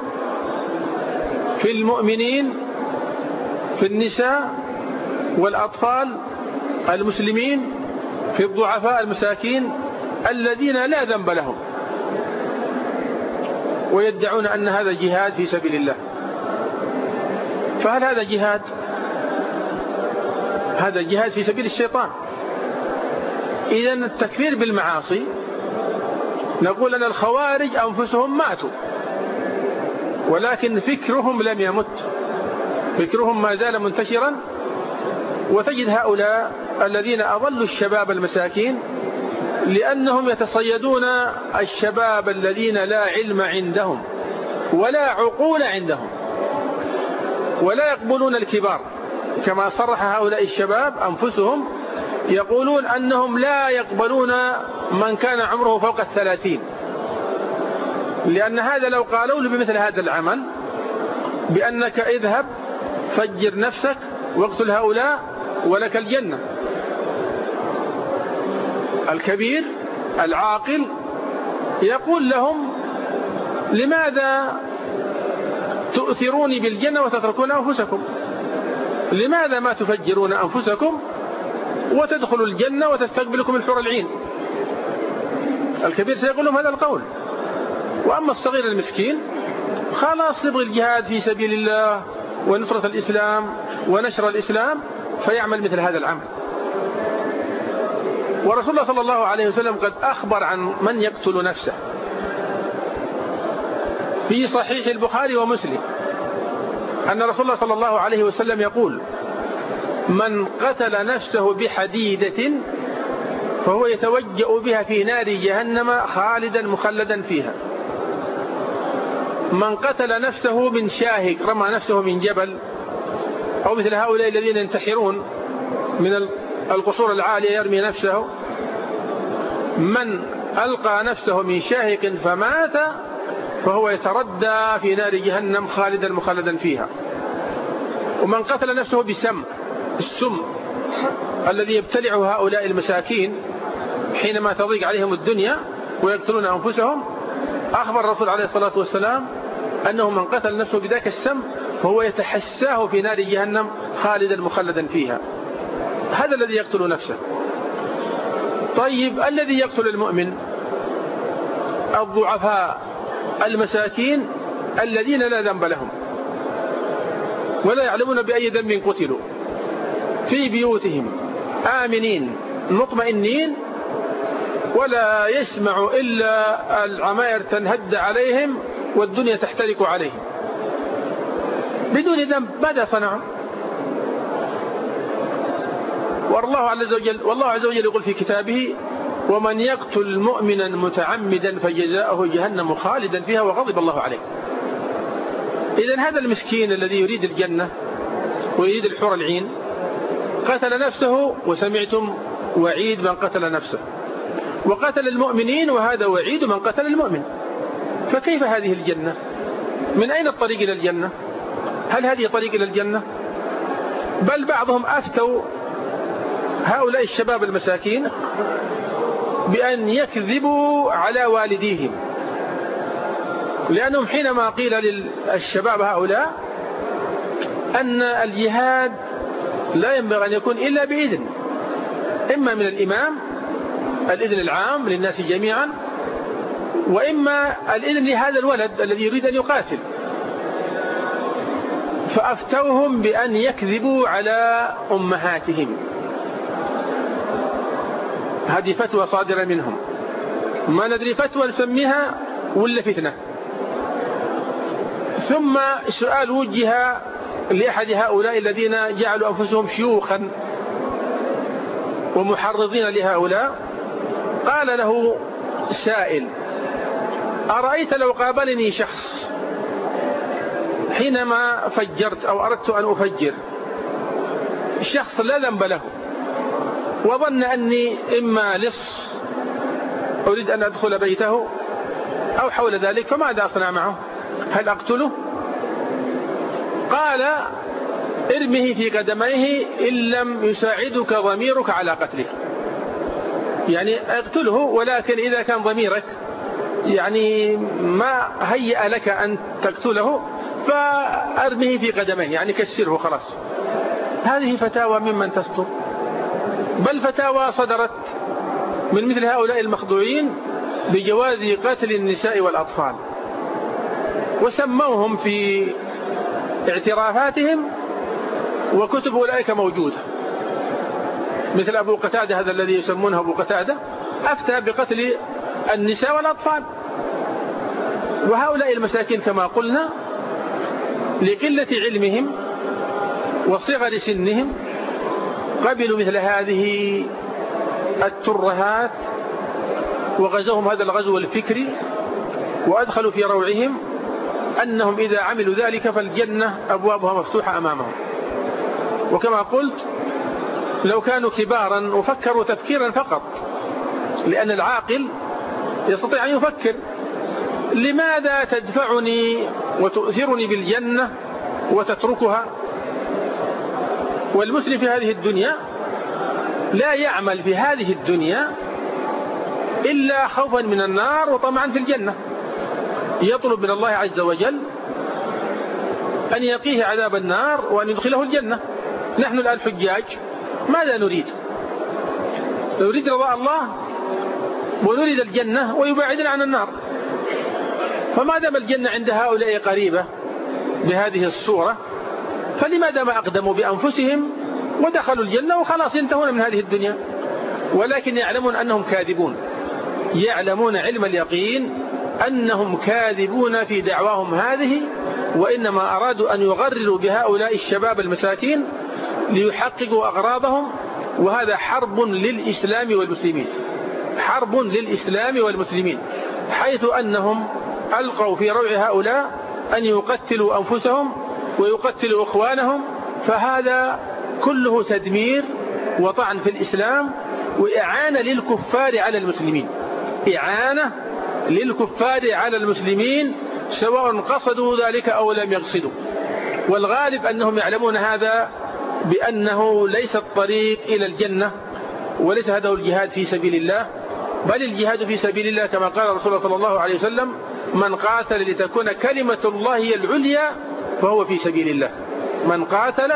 في المؤمنين في النساء والأطفال المسلمين في الضعفاء المساكين الذين لا ذنب لهم ويدعون أن هذا جهاد في سبيل الله. فهل هذا جهاد؟ هذا جهاد في سبيل الشيطان. إذا التكفير بالمعاصي نقول أن الخوارج أنفسهم ماتوا ولكن فكرهم لم يمت. فكرهم ما زال منتشرا. وتجد هؤلاء الذين أضلوا الشباب المساكين لأنهم يتصيدون الشباب الذين لا علم عندهم ولا عقول عندهم ولا يقبلون الكبار. كما صرح هؤلاء الشباب أنفسهم يقولون أنهم لا يقبلون من كان عمره فوق الثلاثين. لأن هذا لو قالوا له بمثل هذا العمل بأنك اذهب فجر نفسك واقتل هؤلاء ولك الجنة. الكبير العاقل يقول لهم لماذا تؤثروني بالجنة وتتركون أنفسكم؟ لماذا ما تفجرون أنفسكم وتدخلوا الجنة وتستقبلكم الحور العين؟ الكبير سيقول لهم هذا القول. وأما الصغير المسكين خلاص يبغي الجهاد في سبيل الله ونصرة الإسلام ونشر الإسلام فيعمل مثل هذا العمل. ورسول الله صلى الله عليه وسلم قد أخبر عن من يقتل نفسه. في صحيح البخاري ومسلم أن رسول الله صلى الله عليه وسلم يقول من قتل نفسه بحديدة فهو يتوجأ بها في نار جهنم خالدا مخلدا فيها. من قتل نفسه من شاهق رمى نفسه من جبل أو مثل هؤلاء الذين ينتحرون من القصور العالية يرمي نفسه. من ألقى نفسه من شاهق فمات فهو يتردى في نار جهنم خالدا مخلدا فيها. ومن قتل نفسه بسم السم الذي يبتلعه هؤلاء المساكين حينما تضيق عليهم الدنيا ويقتلون أنفسهم أخبر الرسول عليه الصلاة والسلام أنه من قتل نفسه بذاك السم فهو يتحساه في نار جهنم خالدا مخلدا فيها. هذا الذي يقتل نفسه. طيب الذي يقتل المؤمن؟ الضعفاء المساكين الذين لا ذنب لهم. ولا يعلمون بأي ذنب قتلوا. في بيوتهم آمنين مطمئنين ولا يسمع إلا العمائر تنهد عليهم والدنيا تحترق عليهم. بدون ذنب ماذا صنعوا؟ والله عز وجل والله عز وجل يقول في كتابه ومن يقتل مؤمنا متعمدا فجزاؤه جهنم خالدا فيها وغضب الله عليه. إذا هذا المسكين الذي يريد الجنة ويريد الحور العين قتل نفسه وسمعتم وعيد من قتل نفسه. وقتل المؤمنين وهذا وعيد من قتل المؤمن. فكيف هذه الجنة؟ من أين الطريق إلى الجنة؟ هل هذه طريق إلى الجنة؟ بل بعضهم أفتوا هؤلاء الشباب المساكين بأن يكذبوا على والديهم. لأنهم حينما قيل للشباب هؤلاء أن الجهاد لا ينبغي أن يكون إلا بإذن إما من الإمام الإذن العام للناس جميعا وإما الإذن لهذا الولد الذي يريد أن يقاتل. فأفتوهم بأن يكذبوا على أمهاتهم. هذه فتوى صادرة منهم. ما ندري فتوى نسميها ولا فتنة. ثم سؤال وجه لأحد هؤلاء الذين جعلوا أنفسهم شيوخا ومحرضين لهؤلاء. قال له سائل أرأيت لو قابلني شخص حينما فجرت أو أردت أن أفجر شخص لا ذنب له وظن أني إما لص أريد أن أدخل بيته أو حول ذلك فماذا أصنع معه؟ هل أقتله؟ قال ارمه في قدميه إن لم يساعدك ضميرك على قتله يعني أقتله ولكن إذا كان ضميرك يعني ما هيأ لك أن تقتله فأرمه في قدميه يعني كسره خلاص. هذه فتاوى ممن تصدر بل فتاوى صدرت من مثل هؤلاء المخضوعين بجواز قتل النساء والأطفال. وسموهم في اعترافاتهم وكتب أولئك موجودة. مثل أبو قتادة هذا الذي يسمونه أبو قتادة أفتى بقتل النساء والأطفال. وهؤلاء المساكين كما قلنا لقلة علمهم وصغر سنهم قبلوا مثل هذه الترهات وغزوهم هذا الغزو الفكري وأدخلوا في روعهم أنهم إذا عملوا ذلك فالجنة أبوابها مفتوحة أمامهم. وكما قلت لو كانوا كبارا وفكروا تفكيرا فقط لأن العاقل يستطيع أن يفكر لماذا تدفعني وتؤثرني بالجنة وتتركها. والمسلم في هذه الدنيا لا يعمل في هذه الدنيا إلا خوفا من النار وطمعا في الجنة. يطلب من الله عز وجل أن يقيه عذاب النار وأن يدخله الجنة. نحن الآن حجاج ماذا نريد؟ يريد رضاء الله ونريد الجنة ويبعدنا عن النار. فما دام الجنة عند هؤلاء قريبة بهذه الصورة فلماذا ما أقدموا بأنفسهم ودخلوا الجنة وخلاص ينتهون من هذه الدنيا. ولكن يعلمون أنهم كاذبون. يعلمون علم اليقين أنهم كاذبون في دعواهم هذه وإنما أرادوا أن يغرروا بهؤلاء الشباب المساكين ليحققوا أغراضهم وهذا حرب للإسلام والمسلمين. حرب للإسلام والمسلمين حيث أنهم ألقوا في روع هؤلاء أن يقتلوا أنفسهم ويقتلوا إخوانهم فهذا كله تدمير وطعن في الإسلام وإعانة للكفار على المسلمين. إعانة للكفار على المسلمين سواء قصدوا ذلك أو لم يقصدوا. والغالب أنهم يعلمون هذا بأنه ليس الطريق إلى الجنة وليس هذا الجهاد في سبيل الله بل الجهاد في سبيل الله كما قال رسول الله صلى الله عليه وسلم من قاتل لتكون كلمة الله هي العليا فهو في سبيل الله. من قاتل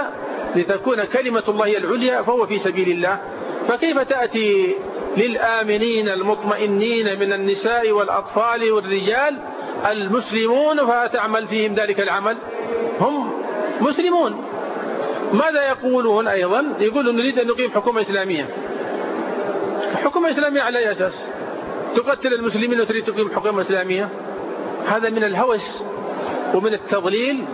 لتكون كلمة الله هي العليا فهو في سبيل الله. فكيف تأتي للآمنين المطمئنين من النساء والأطفال والرجال المسلمون فتعمل فيهم ذلك العمل؟ هم مسلمون. ماذا يقولون أيضا؟ يقولون نريد أن نقيم حكومة إسلامية. حكومة إسلامية على أي أساس؟ تقتل المسلمين وتريد تقيم حكومة إسلامية؟ هذا من الهوس ومن التضليل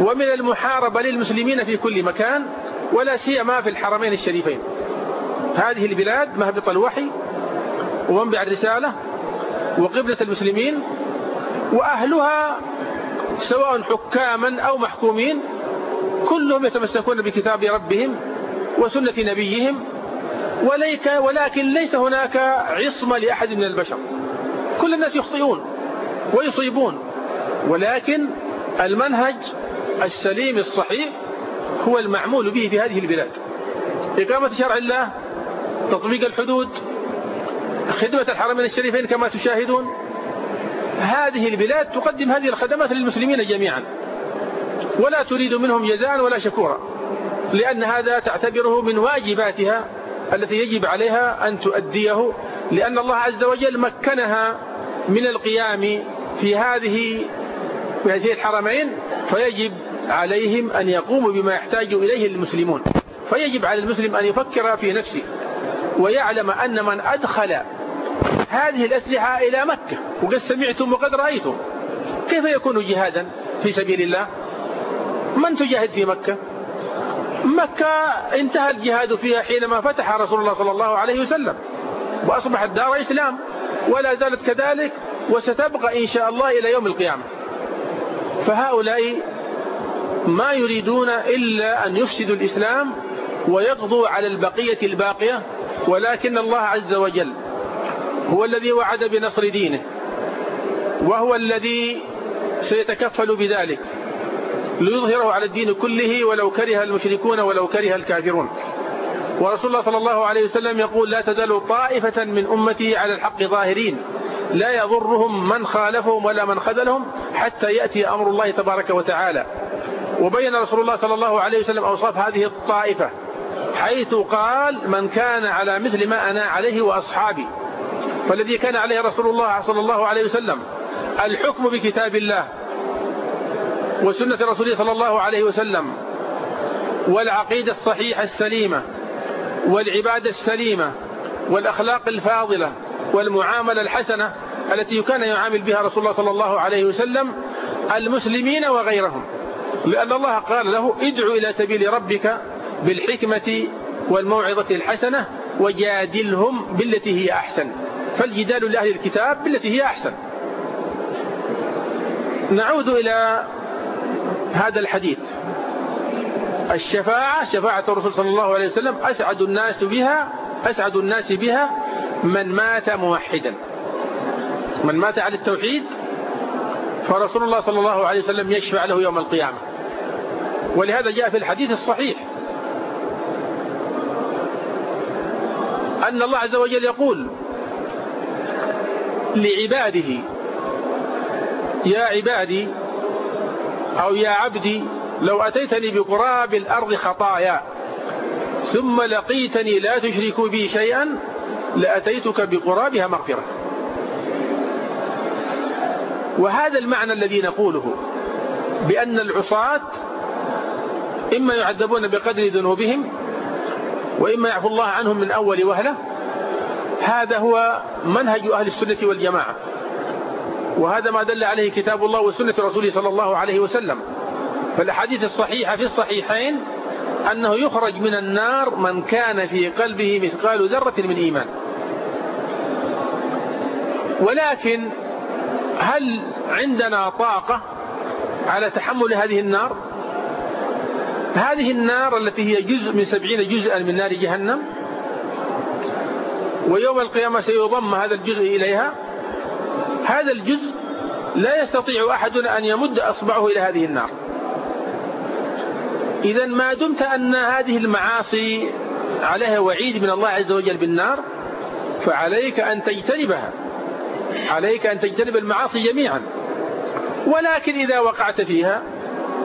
ومن المحاربة للمسلمين في كل مكان ولا سيما في الحرمين الشريفين. هذه البلاد مهبط الوحي ومنبع الرسالة وقبلة المسلمين وأهلها سواء حكاما أو محكومين كلهم يتمسكون بكتاب ربهم وسنة نبيهم ولكن ليس هناك عصمة لأحد من البشر. كل الناس يخطئون. ويصيبون. ولكن المنهج السليم الصحيح هو المعمول به في هذه البلاد. إقامة شرع الله تطبيق الحدود خدمة الحرمين الشريفين كما تشاهدون. هذه البلاد تقدم هذه الخدمات للمسلمين جميعا. ولا تريد منهم جزاء ولا شكورا لأن هذا تعتبره من واجباتها التي يجب عليها أن تؤديه لأن الله عز وجل مكنها من القيام في هذه في هذه الحرمين فيجب عليهم أن يقوموا بما يحتاج إليه المسلمون. فيجب على المسلم أن يفكر في نفسه ويعلم أن من أدخل هذه الأسلحة إلى مكة وقد سمعتم وقد رأيتم كيف يكون جهادا في سبيل الله؟ من تجاهد في مكة؟ مكة انتهى الجهاد فيها حينما فتح رسول الله صلى الله عليه وسلم وأصبحت دار إسلام ولا زالت كذلك وستبقى إن شاء الله إلى يوم القيامة. فهؤلاء ما يريدون إلا أن يفسدوا الإسلام ويقضوا على البقية الباقية ولكن الله عز وجل هو الذي وعد بنصر دينه وهو الذي سيتكفل بذلك ليظهره على الدين كله ولو كره المشركون ولو كره الكافرون. ورسول الله صلى الله عليه وسلم يقول لا تزال طائفة من أمتي على الحق ظاهرين. لا يضرهم من خالفهم ولا من خذلهم حتى يأتي أمر الله تبارك وتعالى. وبين رسول الله صلى الله عليه وسلم أوصاف هذه الطائفة حيث قال من كان على مثل ما أنا عليه وأصحابي فالذي كان عليه رسول الله صلى الله عليه وسلم الحكم بكتاب الله وسنة رسوله صلى الله عليه وسلم والعقيدة الصحيحة السليمة والعبادة السليمة والأخلاق الفاضلة والمعاملة الحسنة التي كان يعامل بها رسول الله صلى الله عليه وسلم المسلمين وغيرهم. لأن الله قال له ادعو إلى سبيل ربك بالحكمة والموعظة الحسنة وجادلهم بالتي هي أحسن. فالجدال لأهل الكتاب بالتي هي أحسن. نعود إلى هذا الحديث. الشفاعة شفاعة الرسول صلى الله عليه وسلم أسعد الناس بها أسعد الناس بها من مات موحدا. من مات على التوحيد فرسول الله صلى الله عليه وسلم يشفع له يوم القيامة. ولهذا جاء في الحديث الصحيح أن الله عز وجل يقول لعباده يا عبادي أو يا عبدي لو أتيتني بقراب الأرض خطايا ثم لقيتني لا تشرك بي شيئا لأتيتك بقرابها مغفرة. وهذا المعنى الذي نقوله بأن العصاة إما يعذبون بقدر ذنوبهم وإما يعفو الله عنهم من أول وهلة. هذا هو منهج أهل السنة والجماعة. وهذا ما دل عليه كتاب الله وسنة رسوله صلى الله عليه وسلم. فالحديث الصحيحة في الصحيحين أنه يخرج من النار من كان في قلبه مثقال ذرة من إيمان. ولكن هل عندنا طاقة على تحمل هذه النار؟ هذه النار التي هي جزء من سبعين جزءا من نار جهنم ويوم القيامة سيضم هذا الجزء إليها. هذا الجزء لا يستطيع أحد أن يمد أصبعه إلى هذه النار. إذا ما دمت أن هذه المعاصي عليها وعيد من الله عز وجل بالنار فعليك أن تجتنبها. عليك أن تجتنب المعاصي جميعا. ولكن إذا وقعت فيها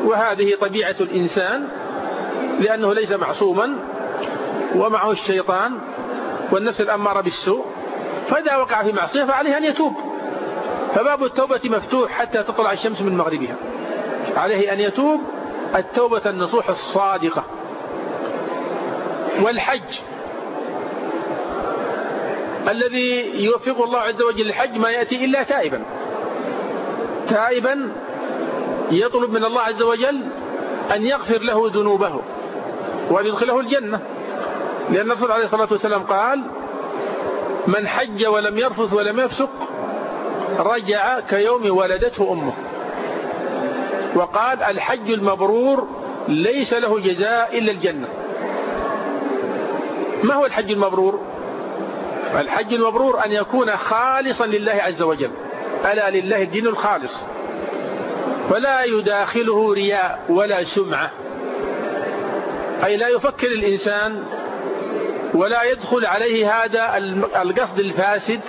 وهذه طبيعة الإنسان لأنه ليس معصوما ومعه الشيطان والنفس الأمارة بالسوء فإذا وقع في معصية فعليه أن يتوب. فباب التوبة مفتوح حتى تطلع الشمس من مغربها. عليه أن يتوب التوبة النصوح الصادقة والحج. الذي يوفق الله عز وجل الحج ما يأتي إلا تائبا. تائبا يطلب من الله عز وجل أن يغفر له ذنوبه وأن يدخله الجنة. لأن الرسول عليه الصلاة والسلام قال من حج ولم يرفث ولم يفسق رجع كيوم ولدته أمه. وقال الحج المبرور ليس له جزاء إلا الجنة. ما هو الحج المبرور؟ الحج المبرور أن يكون خالصا لله عز وجل. ألا لله الدين الخالص. فلا يداخله رياء ولا سمعة. أي لا يفكر الإنسان ولا يدخل عليه هذا القصد الفاسد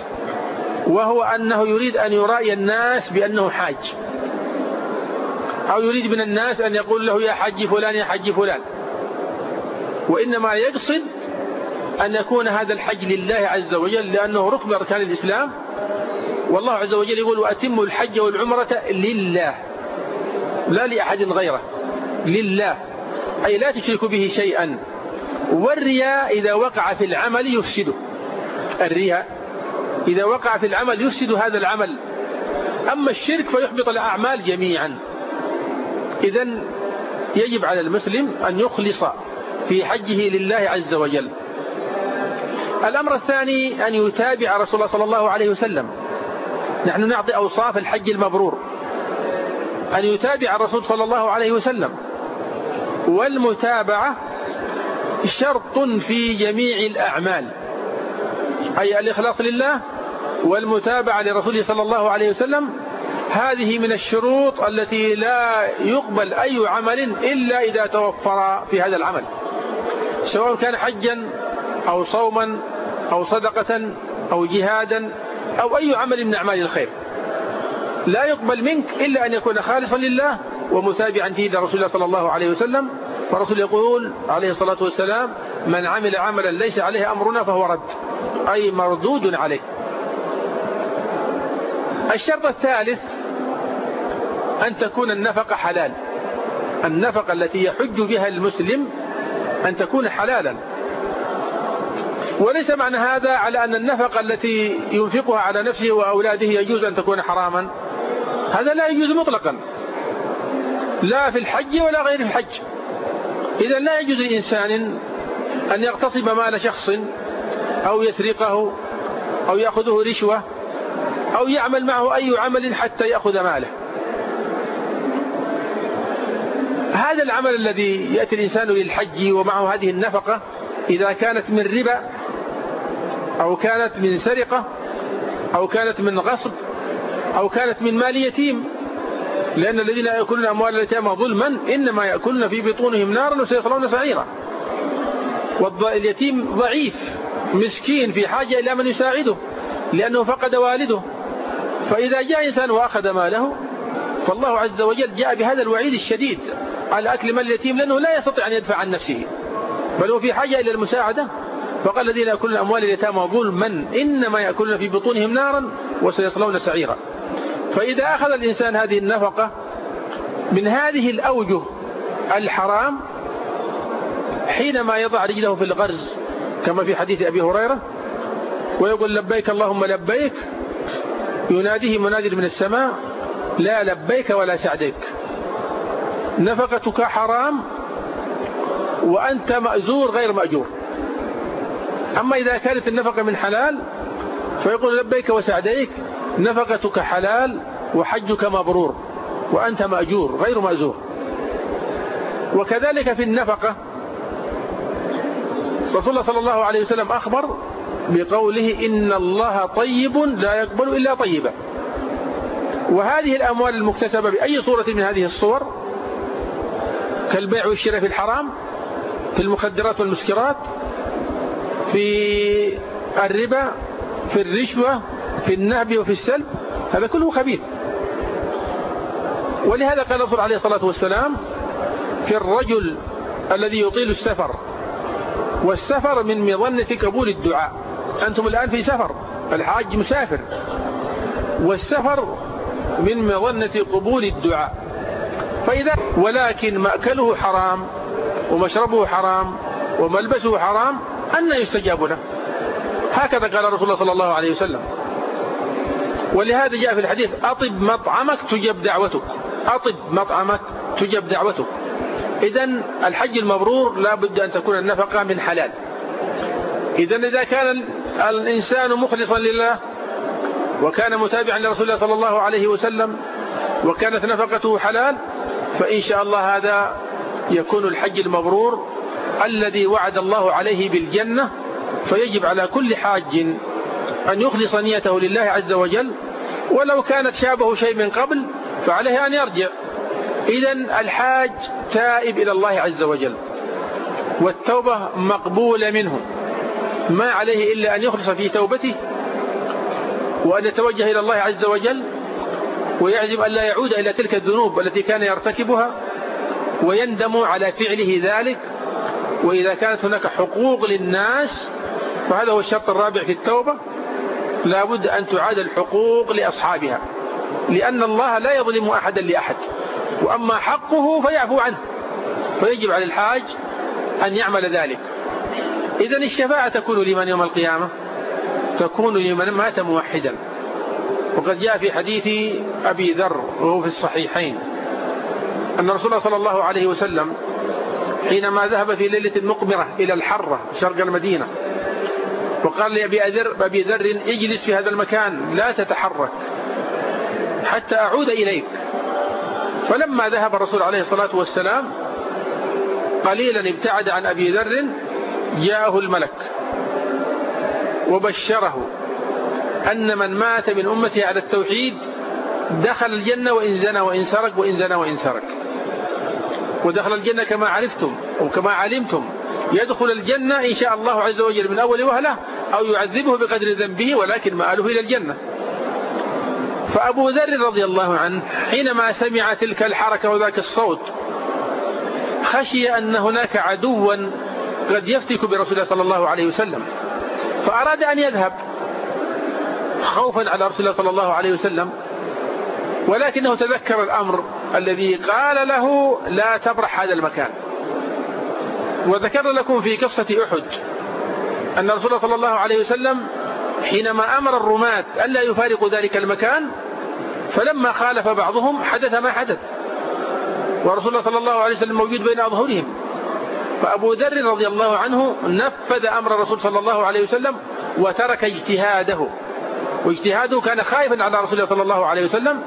وهو أنه يريد أن يرائي الناس بأنه حاج. أو يريد من الناس أن يقول له يا حج فلان يا حج فلان. وإنما يقصد أن يكون هذا الحج لله عز وجل لأنه ركن أركان الإسلام. والله عز وجل يقول وأتموا الحج والعمرة لله. لا لأحد غيره. لله. أي لا تشرك به شيئا. والرياء إذا وقع في العمل يفسده. الرياء إذا وقع في العمل يفسد هذا العمل. أما الشرك فيحبط الأعمال جميعا. إذا يجب على المسلم أن يخلص في حجه لله عز وجل. الأمر الثاني أن يتابع رسول الله صلى الله عليه وسلم. نحن نعطي أوصاف الحج المبرور. أن يتابع الرسول صلى الله عليه وسلم. والمتابعة شرط في جميع الأعمال. أي الإخلاص لله والمتابعة لرسوله صلى الله عليه وسلم هذه من الشروط التي لا يقبل أي عمل إلا إذا توفر في هذا العمل. سواء كان حجا أو صوما أو صدقة أو جهادا أو أي عمل من أعمال الخير. لا يقبل منك إلا أن يكون خالصا لله ومتابعا فيه لرسول الله صلى الله عليه وسلم. فالرسول يقول عليه الصلاة والسلام من عمل عملا ليس عليه أمرنا فهو رد. أي مردود عليه. الشرط الثالث أن تكون النفقة حلال. النفقة التي يحج بها المسلم أن تكون حلالا. وليس معنى هذا على أن النفقة التي ينفقها على نفسه وأولاده يجوز أن تكون حراما. هذا لا يجوز مطلقا. لا في الحج ولا غير الحج. إذا لا يجوز لإنسان أن يغتصب مال شخص أو يسرقه أو يأخذه رشوة أو يعمل معه أي عمل حتى يأخذ ماله. هذا العمل الذي يأتي الإنسان للحج ومعه هذه النفقة إذا كانت من ربا أو كانت من سرقة أو كانت من غصب أو كانت من مال يتيم لأن الذين يأكلون أموال اليتامى ظلما إنما يأكلون في بطونهم نارا وسيصلون سعيرا. واليتيم ضعيف مسكين في حاجة إلى من يساعده لأنه فقد والده. فإذا جاء إنسان وأخذ ماله فالله عز وجل جاء بهذا الوعيد الشديد على أكل مال اليتيم لأنه لا يستطيع أن يدفع عن نفسه. بل هو في حاجة إلى المساعدة. فقال الذين يأكلون أموال اليتامى ظلما إنما يأكلون في بطونهم نارا وسيصلون سعيرا. فإذا أخذ الإنسان هذه النفقة من هذه الأوجه الحرام حينما يضع رجله في الغرز كما في حديث أبي هريرة ويقول لبيك اللهم لبيك يناديه منادر من السماء لا لبيك ولا سعديك. نفقتك حرام وأنت مأزور غير مأجور. أما إذا كانت النفقة من حلال فيقول لبيك وسعديك نفقتك حلال وحجك مبرور وأنت مأجور غير مأزور. وكذلك في النفقة رسول الله صلى الله عليه وسلم أخبر بقوله إن الله طيب لا يقبل إلا طيبا. وهذه الأموال المكتسبة بأي صورة من هذه الصور؟ كالبيع والشراء في الحرام في المخدرات والمسكرات في الربا في الرشوة في النهب وفي السلب هذا كله خبيث. ولهذا قال الرسول عليه الصلاة والسلام في الرجل الذي يطيل السفر والسفر من مظنة قبول الدعاء. أنتم الآن في سفر الحاج مسافر والسفر من مظنة قبول الدعاء. فإذا ولكن مأكله حرام ومشربه حرام وملبسه حرام أن يستجاب له. هكذا قال رسول الله صلى الله عليه وسلم. ولهذا جاء في الحديث أطب مطعمك تجب دعوتك. أطب مطعمك تجب دعوتك. إذا الحج المبرور لا بد أن تكون النفقة من حلال. إذا إذا كان الإنسان مخلصا لله وكان متابعا لرسول الله صلى الله عليه وسلم وكانت نفقته حلال فإن شاء الله هذا يكون الحج المبرور الذي وعد الله عليه بالجنة فيجب على كل حاج أن يخلص نيته لله عز وجل ولو كانت شابه شيء من قبل فعليه أن يرجع. إذا الحاج تائب إلى الله عز وجل والتوبة مقبولة منه ما عليه إلا أن يخلص في توبته وأن يتوجه إلى الله عز وجل ويعزم أن لا يعود إلى تلك الذنوب التي كان يرتكبها ويندم على فعله ذلك. وإذا كانت هناك حقوق للناس فهذا هو الشرط الرابع في التوبة. لابد أن تعاد الحقوق لأصحابها لأن الله لا يظلم أحدا لأحد. وأما حقه فيعفو عنه فيجب على الحاج أن يعمل ذلك. إذا الشفاعة تكون لمن يوم القيامة؟ تكون لمن مات موحدا. وقد جاء في حديث أبي ذر وهو في الصحيحين أن رسول الله صلى الله عليه وسلم حينما ذهب في ليلة مقمرة إلى الحرة شرق المدينة وقال لأبي ذر أبي ذر اجلس في هذا المكان لا تتحرك حتى أعود إليك. فلما ذهب الرسول عليه الصلاة والسلام قليلا ابتعد عن أبي ذر جاءه الملك. وبشره أن من مات من أمته على التوحيد دخل الجنة وإن زنى وإن سرق وإن زنى وإن سرق. ودخل الجنة كما عرفتم وكما علمتم. يدخل الجنة إن شاء الله عز وجل من أول وهلة أو يعذبه بقدر ذنبه ولكن مآله إلى الجنة. فأبو ذر رضي الله عنه حينما سمع تلك الحركة وذاك الصوت خشي أن هناك عدوا قد يفتك برسول الله صلى الله عليه وسلم. فأراد أن يذهب خوفا على رسول الله صلى الله عليه وسلم ولكنه تذكر الأمر الذي قال له لا تبرح هذا المكان. وذكر لكم في قصة أحد أن رسول الله صلى الله عليه وسلم حينما أمر الرماة ألا يفارقوا ذلك المكان فلما خالف بعضهم حدث ما حدث. ورسول الله صلى الله عليه وسلم موجود بين أظهرهم. فأبو ذر رضي الله عنه نفذ أمر الرسول صلى الله عليه وسلم وترك اجتهاده. واجتهاده كان خائفا على رسول الله صلى الله عليه وسلم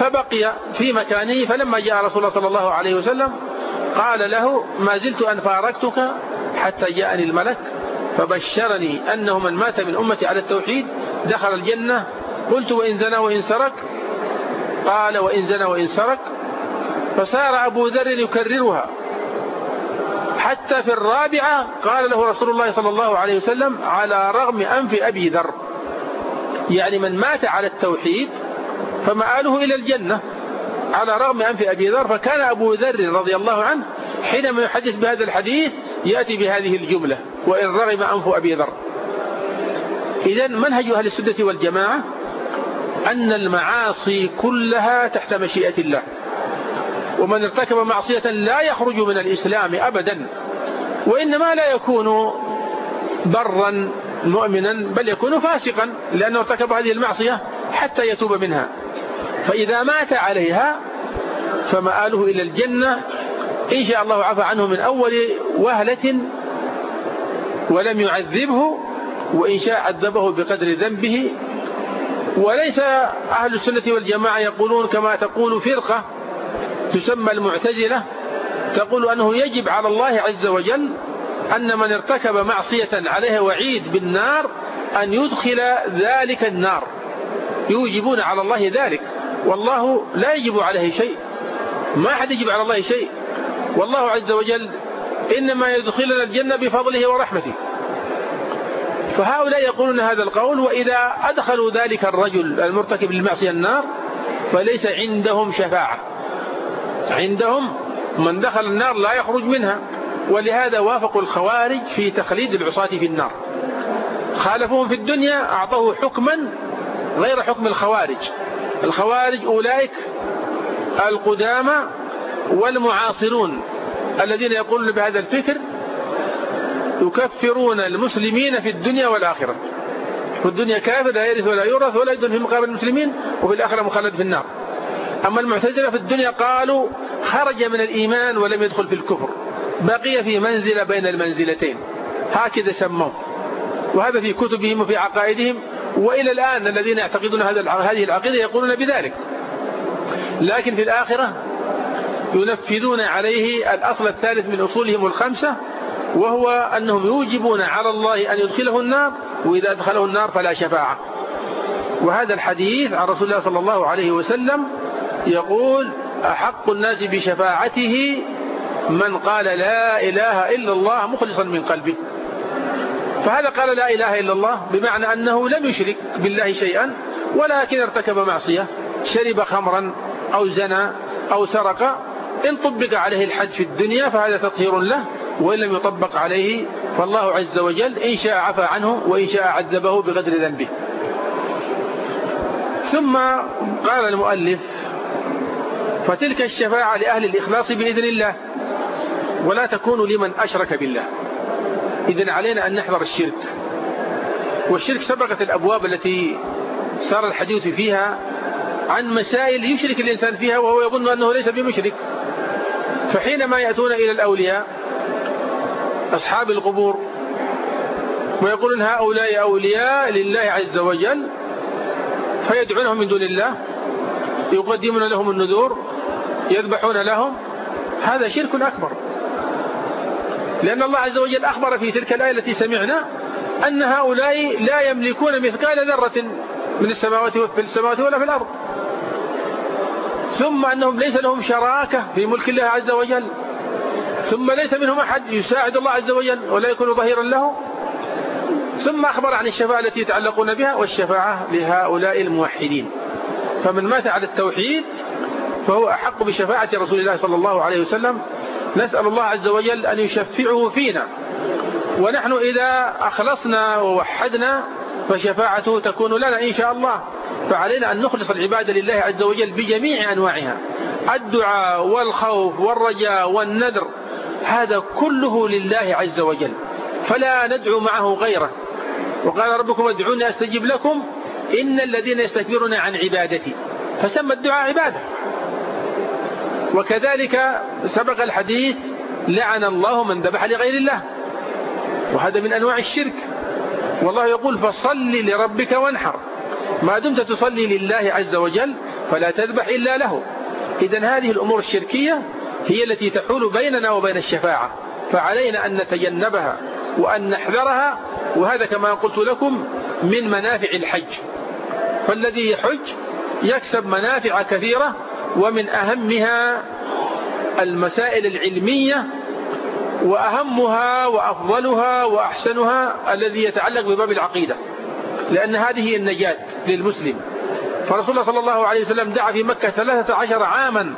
فبقي في مكانه فلما جاء رسول الله صلى الله عليه وسلم قال له ما زلت أن فارقتك حتى جاءني الملك فبشرني أنه من مات من أمتي على التوحيد دخل الجنة قلت وإن زنى وإن سرق قال وإن زنى وإن سرق. فسار أبو ذر يكررها حتى في الرابعة قال له رسول الله صلى الله عليه وسلم على رغم أنف أبي ذر. يعني من مات على التوحيد فمآله إلى الجنة. على رغم أنف أبي ذر فكان أبو ذر رضي الله عنه حينما يحدث بهذا الحديث يأتي بهذه الجملة وإن رغم أنف أبي ذر. إذا منهج أهل السنة والجماعة أن المعاصي كلها تحت مشيئة الله. ومن ارتكب معصية لا يخرج من الإسلام أبدا وإنما لا يكون برا مؤمنا بل يكون فاسقا لأنه ارتكب هذه المعصية حتى يتوب منها. فإذا مات عليها فمآله إلى الجنة. إن شاء الله عفى عنه من أول وهلة ولم يعذبه وإن شاء عذبه بقدر ذنبه. وليس أهل السنة والجماعة يقولون كما تقول فرقة. تسمى المعتزلة تقول أنه يجب على الله عز وجل أن من ارتكب معصية عليها وعيد بالنار أن يدخل ذلك النار. يوجبون على الله ذلك. والله لا يجب عليه شيء. ما حد يجب على الله شيء. والله عز وجل إنما يدخلنا الجنة بفضله ورحمته. فهؤلاء يقولون هذا القول وإذا أدخلوا ذلك الرجل المرتكب للمعصية النار فليس عندهم شفاعة. عندهم من دخل النار لا يخرج منها. ولهذا وافقوا الخوارج في تخليد العصاة في النار. خالفوهم في الدنيا أعطوه حكما غير حكم الخوارج. الخوارج أولئك القدامى والمعاصرون الذين يقولون بهذا الفكر يكفرون المسلمين في الدنيا والآخرة. في الدنيا كافر لا يرث ولا يورث ولا يدن في مقابل المسلمين وفي الآخرة مخلد في النار. أما المعتزلة في الدنيا قالوا خرج من الإيمان ولم يدخل في الكفر. بقي في منزلة بين المنزلتين. هكذا سموه. وهذا في كتبهم وفي عقائدهم. وإلى الآن الذين يعتقدون هذه العقيدة يقولون بذلك. لكن في الآخرة ينفذون عليه الأصل الثالث من أصولهم الخمسة وهو أنهم يوجبون على الله أن يدخله النار وإذا أدخله النار فلا شفاعة. وهذا الحديث عن رسول الله صلى الله عليه وسلم يقول أحق الناس بشفاعته من قال لا إله إلا الله مخلصا من قلبه. فهذا قال لا إله إلا الله بمعنى أنه لم يشرك بالله شيئا ولكن ارتكب معصية شرب خمرا أو زنى أو سرق. إن طبق عليه الحد في الدنيا فهذا تطهير له وإن لم يطبق عليه فالله عز وجل إن شاء عفى عنه وإن شاء عذبه بقدر ذنبه. ثم قال المؤلف فتلك الشفاعة لأهل الإخلاص بإذن الله. ولا تكون لمن أشرك بالله. إذن علينا أن نحذر الشرك. والشرك سبقت الأبواب التي صار الحديث فيها عن مسائل يشرك الإنسان فيها وهو يظن أنه ليس بمشرك. فحينما يأتون إلى الأولياء أصحاب القبور ويقولون هؤلاء أولياء لله عز وجل فيدعونهم من دون الله يقدمون لهم النذور يذبحون لهم هذا شرك أكبر. لأن الله عز وجل أخبر في تلك الآية التي سمعنا أن هؤلاء لا يملكون مثقال ذرة من السماوات في السماوات ولا في الأرض. ثم أنهم ليس لهم شراكة في ملك الله عز وجل. ثم ليس منهم أحد يساعد الله عز وجل ولا يكون ظهيرا له. ثم أخبر عن الشفاعة التي يتعلقون بها والشفاعة لهؤلاء الموحدين. فمن مات على التوحيد فهو أحق بشفاعة رسول الله صلى الله عليه وسلم. نسأل الله عز وجل أن يشفعه فينا. ونحن إذا أخلصنا ووحدنا فشفاعته تكون لنا إن شاء الله. فعلينا أن نخلص العبادة لله عز وجل بجميع أنواعها. الدعاء والخوف والرجاء والنذر هذا كله لله عز وجل. فلا ندعو معه غيره. وقال ربكم ادعوني أستجب لكم. إن الذين يستكبرون عن عبادتي. فسمى الدعاء عبادة. وكذلك سبق الحديث لعن الله من ذبح لغير الله. وهذا من أنواع الشرك. والله يقول فصل لربك وانحر. ما دمت تصلي لله عز وجل فلا تذبح إلا له. إذا هذه الأمور الشركية هي التي تحول بيننا وبين الشفاعة. فعلينا أن نتجنبها وأن نحذرها وهذا كما قلت لكم من منافع الحج. فالذي يحج يكسب منافع كثيرة ومن أهمها المسائل العلمية وأهمها وأفضلها وأحسنها الذي يتعلق بباب العقيدة لأن هذه النجاة للمسلم. فرسول الله صلى الله عليه وسلم دعا في مكة ثلاثة عشر عاما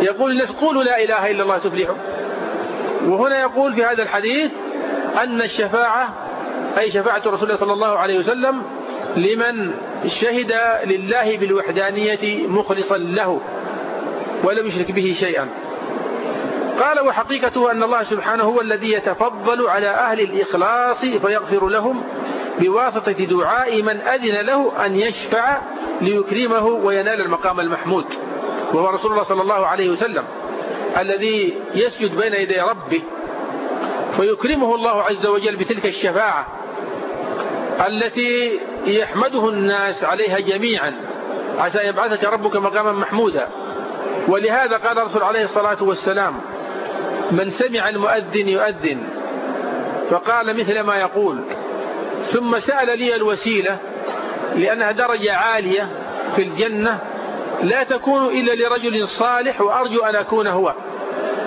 يقول الناس قولوا لا إله إلا الله تفلحوا. وهنا يقول في هذا الحديث أن الشفاعة أي شفاعة رسول الله صلى الله عليه وسلم لمن شهد لله بالوحدانية مخلصا له. ولم يشرك به شيئا. قال وحقيقته أن الله سبحانه هو الذي يتفضل على أهل الإخلاص فيغفر لهم بواسطة دعاء من أذن له أن يشفع ليكرمه وينال المقام المحمود. وهو رسول الله صلى الله عليه وسلم الذي يسجد بين يدي ربه فيكرمه الله عز وجل بتلك الشفاعة التي يحمده الناس عليها جميعا. عسى يبعثك ربك مقاما محمودا. ولهذا قال الرسول عليه الصلاة والسلام من سمع المؤذن يؤذن. فقال مثل ما يقول ثم سأل لي الوسيلة لأنها درجة عالية في الجنة لا تكون إلا لرجل صالح وأرجو أن أكون هو.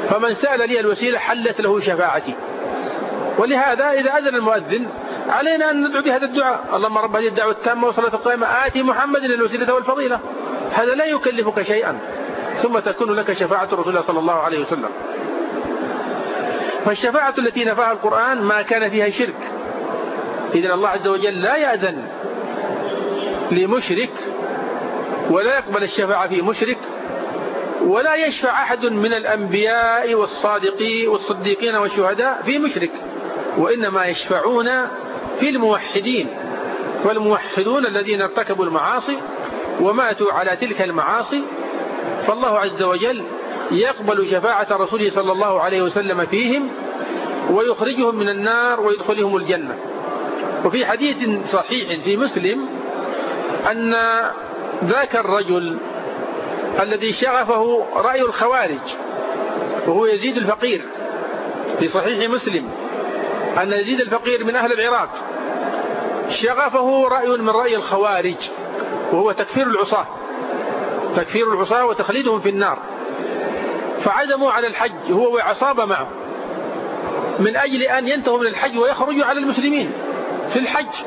فمن سأل لي الوسيلة حلت له شفاعتي. ولهذا إذا أذن المؤذن علينا أن ندعو بهذا الدعاء. اللهم رب هذه الدعوة التامة وصلاة القائمة آتي محمد الوسيلة والفضيلة. هذا لا يكلفك شيئا. ثم تكون لك شفاعة رسول الله صلى الله عليه وسلم. فالشفاعة التي نفاها القرآن ما كان فيها شرك. إذن الله عز وجل لا يأذن لمشرك ولا يقبل الشفاعة في مشرك ولا يشفع أحد من الأنبياء والصادقين والصديقين والشهداء في مشرك. وإنما يشفعون في الموحدين. والموحدون الذين ارتكبوا المعاصي وماتوا على تلك المعاصي فالله عز وجل يقبل شفاعة رسوله صلى الله عليه وسلم فيهم ويخرجهم من النار ويدخلهم الجنة. وفي حديث صحيح في مسلم أن ذاك الرجل الذي شغفه رأي الخوارج وهو يزيد الفقير. في صحيح مسلم أن يزيد الفقير من أهل العراق شغفه رأي من رأي الخوارج وهو تكفير العصاة. تكفير العصاة وتخليدهم في النار. فعزموا على الحج هو وعصابة معه. من أجل أن ينتهوا من الحج ويخرجوا على المسلمين في الحج.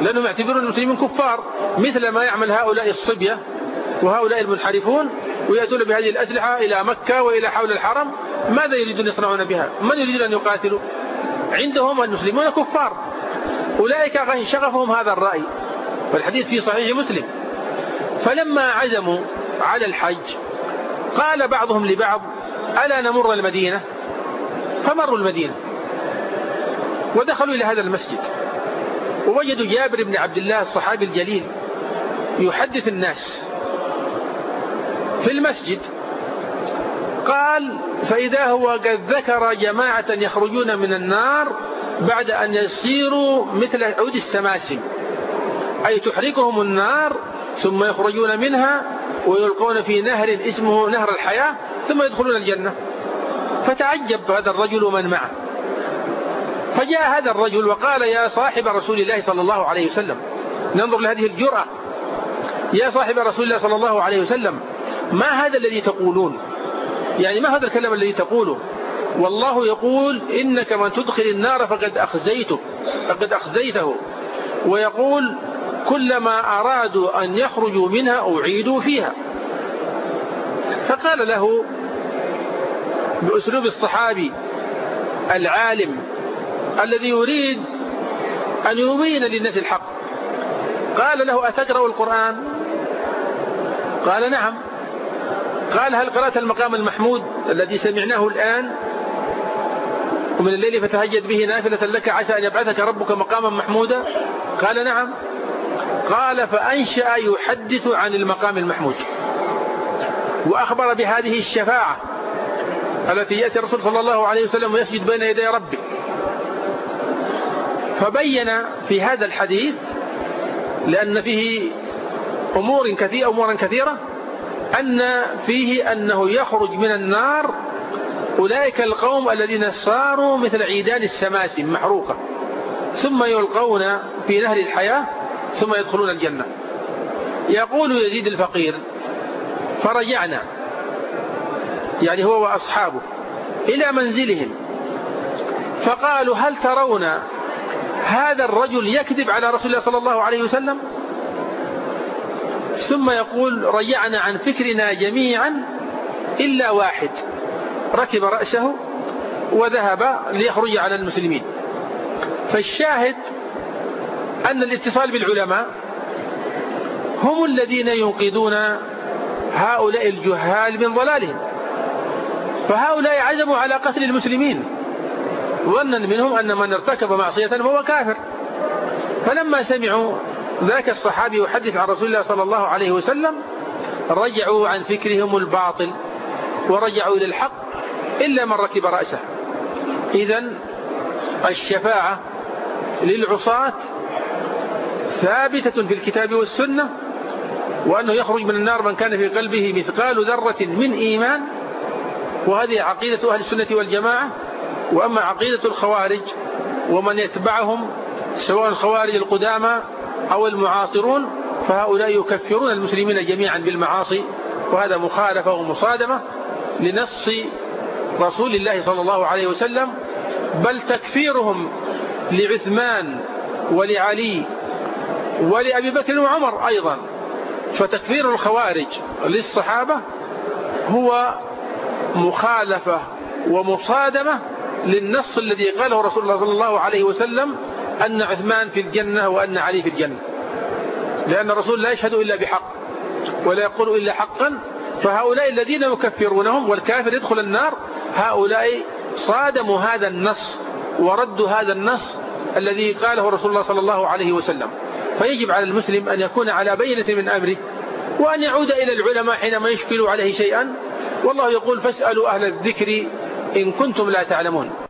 لأنهم يعتبرون المسلمين كفار مثل ما يعمل هؤلاء الصبية وهؤلاء المنحرفون ويأتون بهذه الأسلحة إلى مكة وإلى حول الحرم. ماذا يريدون يصنعون بها؟ من يريدون أن يقاتلوا؟ عندهم المسلمون كفار. أولئك شغفهم هذا الرأي. والحديث في صحيح مسلم. فلما عزموا على الحج قال بعضهم لبعض ألا نمر المدينة؟ فمروا المدينة ودخلوا إلى هذا المسجد. ووجدوا جابر بن عبد الله الصحابي الجليل يحدث الناس في المسجد. قال فإذا هو قد ذكر جماعة يخرجون من النار بعد أن يصيروا مثل عود السماسم أي تحركهم النار ثم يخرجون منها ويلقون في نهر اسمه نهر الحياة ثم يدخلون الجنة. فتعجب هذا الرجل ومن معه. فجاء هذا الرجل وقال يا صاحب رسول الله صلى الله عليه وسلم ننظر لهذه الجرأة. يا صاحب رسول الله صلى الله عليه وسلم ما هذا الذي تقولون؟ يعني ما هذا الكلام الذي تقوله؟ والله يقول إنك من تدخل النار فقد أخزيته فقد أخزيته. ويقول كلما أرادوا أن يخرجوا منها أعيدوا فيها. فقال له بأسلوب الصحابي العالم الذي يريد أن يبين للناس الحق قال له أتقرأ القرآن؟ قال نعم. قال هل قرأت المقام المحمود الذي سمعناه الآن؟ ومن الليل فتهجد به نافلة لك عسى أن يبعثك ربك مقاما محمودا؟ قال نعم. قال فأنشأ يحدث عن المقام المحمود. وأخبر بهذه الشفاعة التي يأتي الرسول صلى الله عليه وسلم ويسجد بين يدي ربه فبين في هذا الحديث لأن فيه أمور كثيرة, أمورا كثيرة أن فيه أنه يخرج من النار أولئك القوم الذين صاروا مثل عيدان السماسم محروقة ثم يلقون في نهر الحياة ثم يدخلون الجنة. يقول يزيد الفقير فرجعنا. يعني هو وأصحابه إلى منزلهم. فقالوا هل ترون هذا الرجل يكذب على رسول الله صلى الله عليه وسلم؟ ثم يقول رجعنا عن فكرنا جميعا إلا واحد. ركب رأسه وذهب ليخرج على المسلمين. فالشاهد أن الاتصال بالعلماء هم الذين ينقذون هؤلاء الجهال من ضلالهم. فهؤلاء عزموا على قتل المسلمين. ظنا منهم أن من ارتكب معصية فهو كافر. فلما سمعوا ذاك الصحابي يحدث عن رسول الله صلى الله عليه وسلم رجعوا عن فكرهم الباطل ورجعوا إلى الحق إلا من ركب رأسه. إذا الشفاعة للعصاة ثابتة في الكتاب والسنة وأنه يخرج من النار من كان في قلبه مثقال ذرة من إيمان وهذه عقيدة أهل السنة والجماعة. وأما عقيدة الخوارج ومن يتبعهم سواء الخوارج القدامى أو المعاصرون فهؤلاء يكفرون المسلمين جميعا بالمعاصي وهذا مخالفة ومصادمة لنص رسول الله صلى الله عليه وسلم بل تكفيرهم لعثمان ولعلي ولأبي بكر وعمر أيضا. فتكفير الخوارج للصحابة هو مخالفة ومصادمة للنص الذي قاله رسول الله صلى الله عليه وسلم أن عثمان في الجنة وأن علي في الجنة. لأن الرسول لا يشهد إلا بحق ولا يقول إلا حقا. فهؤلاء الذين يكفرونهم والكافر يدخل النار هؤلاء صادموا هذا النص وردوا هذا النص الذي قاله رسول الله صلى الله عليه وسلم. فيجب على المسلم أن يكون على بينة من أمره وأن يعود إلى العلماء حينما يشكلوا عليه شيئا. والله يقول فاسألوا أهل الذكر إن كنتم لا تعلمون.